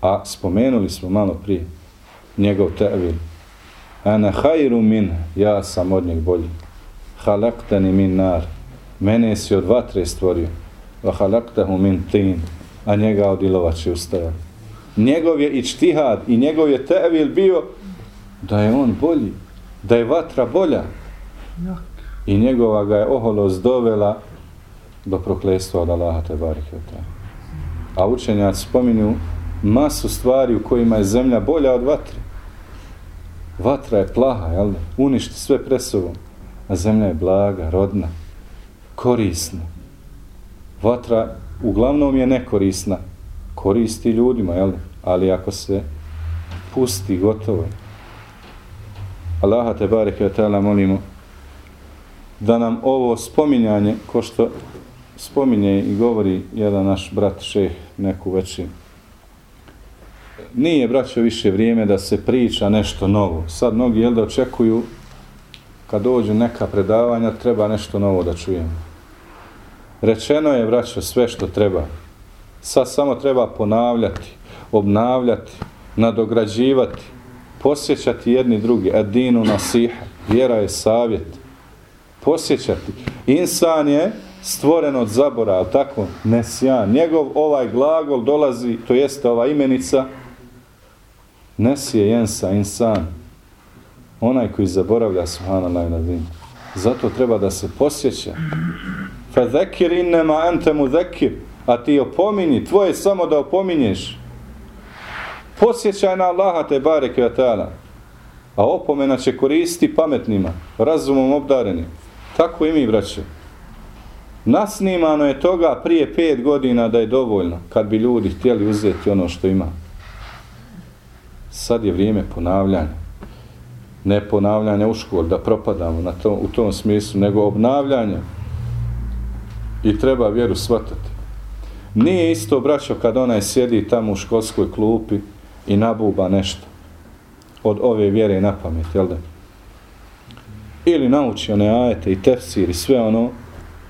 A spomenuli smo malo prije njegov tevil. Ana hajru min, ja sam od njeg bolji. Halaktani min nar, mene si od vatre stvorio. Va halaktahu min tin, a njega od ilovače ustajali njegov je ičtihad i njegov je tevil bio da je on bolji, da je vatra bolja. I njegova ga je oholost dovela do proklestva od Allaha te barike. A učenjaci spominju masu stvari u kojima je zemlja bolja od vatre. Vatra je plaha, jel? uništi sve presovom. A zemlja je blaga, rodna, korisna. Vatra uglavnom je nekorisna, koristi ljudima, jel? ali ako se pusti, gotovo. Allaha te bareke ta'ala molimo da nam ovo spominjanje, ko što spominje i govori jedan naš brat šeh neku veći, nije braćo više vrijeme da se priča nešto novo. Sad mnogi jel da očekuju kad dođu neka predavanja treba nešto novo da čujemo. Rečeno je braćo sve što treba sad samo treba ponavljati, obnavljati, nadograđivati, posjećati jedni drugi, adinu nasiha, vjera je savjet, posjećati. Insan je stvoren od zabora, ali tako, nesjan. Njegov ovaj glagol dolazi, to jeste ova imenica, nesije jensa, insan. Onaj koji zaboravlja subhanallah i nadin. Zato treba da se posjeća. Fa zekir innema antemu zekir a ti opomini, tvoje samo da opominješ. Posjećaj na Allaha te bareke wa ta'ala. A opomena će koristiti pametnima, razumom obdarenim. Tako i mi, braće. Nasnimano je toga prije pet godina da je dovoljno, kad bi ljudi htjeli uzeti ono što ima. Sad je vrijeme ponavljanja. Ne ponavljanja u školu, da propadamo na to, u tom smislu, nego obnavljanje. I treba vjeru shvatati. Nije isto, braćo, kad onaj sjedi tamo u školskoj klupi i nabuba nešto od ove vjere na pamet, jel da? Ili nauči one ajete i tefsir i sve ono,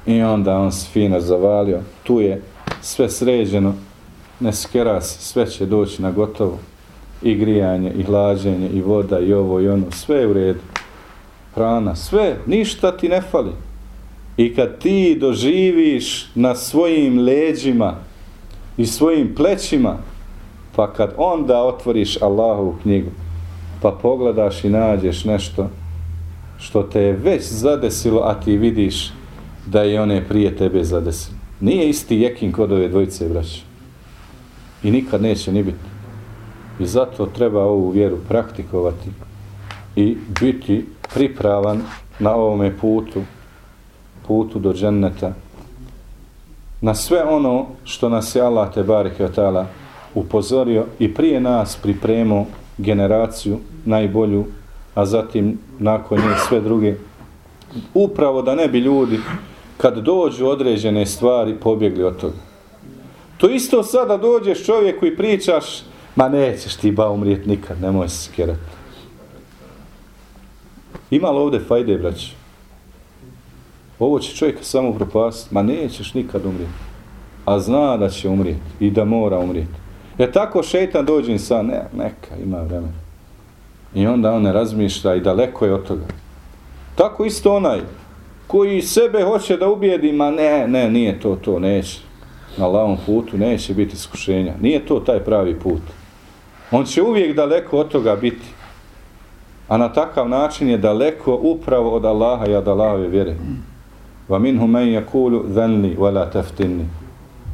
i onda on se fino zavalio, tu je sve sređeno, ne skera se, sve će doći na gotovo, i grijanje, i hlađenje, i voda, i ovo, i ono, sve je u redu. Hrana, sve, ništa ti ne fali. I kad ti doživiš na svojim leđima i svojim plećima, pa kad onda otvoriš Allahovu knjigu, pa pogledaš i nađeš nešto što te je već zadesilo, a ti vidiš da je one prije tebe zadesilo. Nije isti jekin kod ove dvojice, braće. I nikad neće ni biti. I zato treba ovu vjeru praktikovati i biti pripravan na ovome putu, putu do dženneta, na sve ono što nas je Allah te barike otala upozorio i prije nas pripremio generaciju najbolju, a zatim nakon nje sve druge, upravo da ne bi ljudi kad dođu određene stvari pobjegli od toga. To isto sada dođeš čovjeku i pričaš, ma nećeš ti ba umrijet nikad, nemoj se skerat. Ima li ovdje fajde, braći? Ovo će čovjeka samo propasti, ma nećeš nikad umrijeti. A zna da će umrijeti i da mora umrijeti. Jer tako šetan dođe i sa, ne, neka, ima vremena. I onda on ne razmišlja i daleko je od toga. Tako isto onaj koji sebe hoće da ubijedi, ma ne, ne, nije to, to, neće. Na lavom putu neće biti iskušenja. Nije to taj pravi put. On će uvijek daleko od toga biti. A na takav način je daleko upravo od Allaha i od Allahove vjere. Va minhu men yakulu zanni wala taftinni.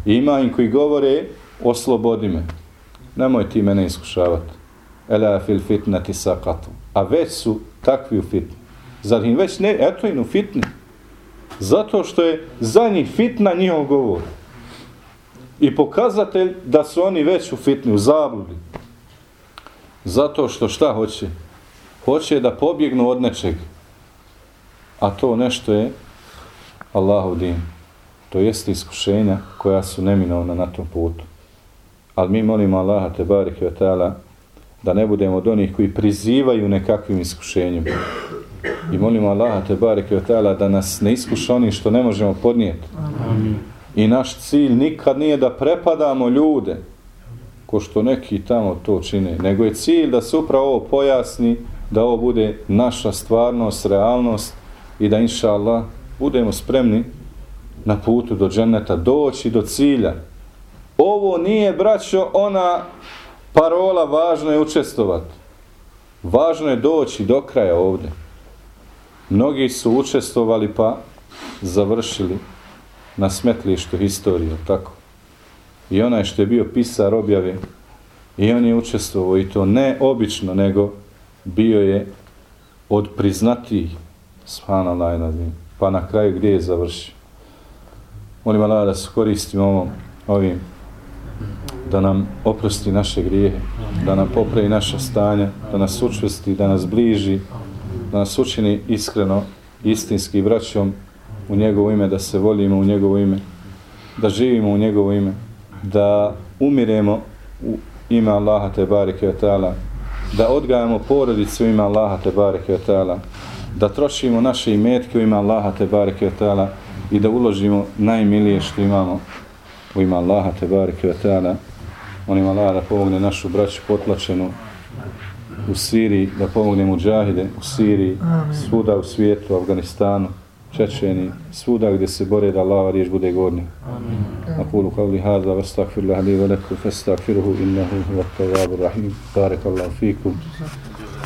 Ima im koji govore oslobodi me. Nemoj ti mene iskušavati. Ela fil fitnati saqatu. A već su takvi u fitni. Zar im već ne, eto im u fitni. Zato što je za njih fitna njihov govor. I pokazatelj da su oni već u fitni, u zabludi. Zato što šta hoće? Hoće da pobjegnu od nečeg. A to nešto je Allahov din. To jeste iskušenja koja su neminovna na tom putu. Ali mi molimo Allaha te barike ve ta'ala da ne budemo od onih koji prizivaju nekakvim iskušenjem. I molimo Allaha te bareke ve ta'ala da nas ne iskuša onim što ne možemo podnijeti. Amin. I naš cilj nikad nije da prepadamo ljude ko što neki tamo to čine, nego je cilj da se upravo ovo pojasni, da ovo bude naša stvarnost, realnost i da inša Allah budemo spremni na putu do dženeta doći do cilja. Ovo nije, braćo, ona parola važno je učestovati. Važno je doći do kraja ovde. Mnogi su učestovali pa završili na smetlištu historije, tako. I onaj što je bio pisar objave, i on je učestvovao i to ne obično, nego bio je od priznatih svana lajnazim, pa na kraju gdje je završio. Molim Allah da se koristimo ovom, ovim, da nam oprosti naše grijehe, da nam popravi naša stanja, da nas učvrsti, da nas bliži, da nas učini iskreno, istinski vraćom u njegovo ime, da se volimo u njegovo ime, da živimo u njegovo ime, da umiremo u ime Allaha te bareke ve taala, da odgajamo porodicu ime Allaha te bareke ve taala, da trošimo naše imetke u ime Allaha te bareke ve taala i da uložimo najmilije što imamo u ime Allaha te bareke ve taala. Molim Allah da pomogne našu braću potlačenu u Siriji, da pomogne muđahide u Siriji, svuda u svijetu, u Afganistanu, Čečeni, svuda gdje se bore da Allah riješ bude godni. Akulu kavli hada, vastakfir lahli veleku, fastakfiruhu innahu, vatavabu rahim, barek Allah fikum.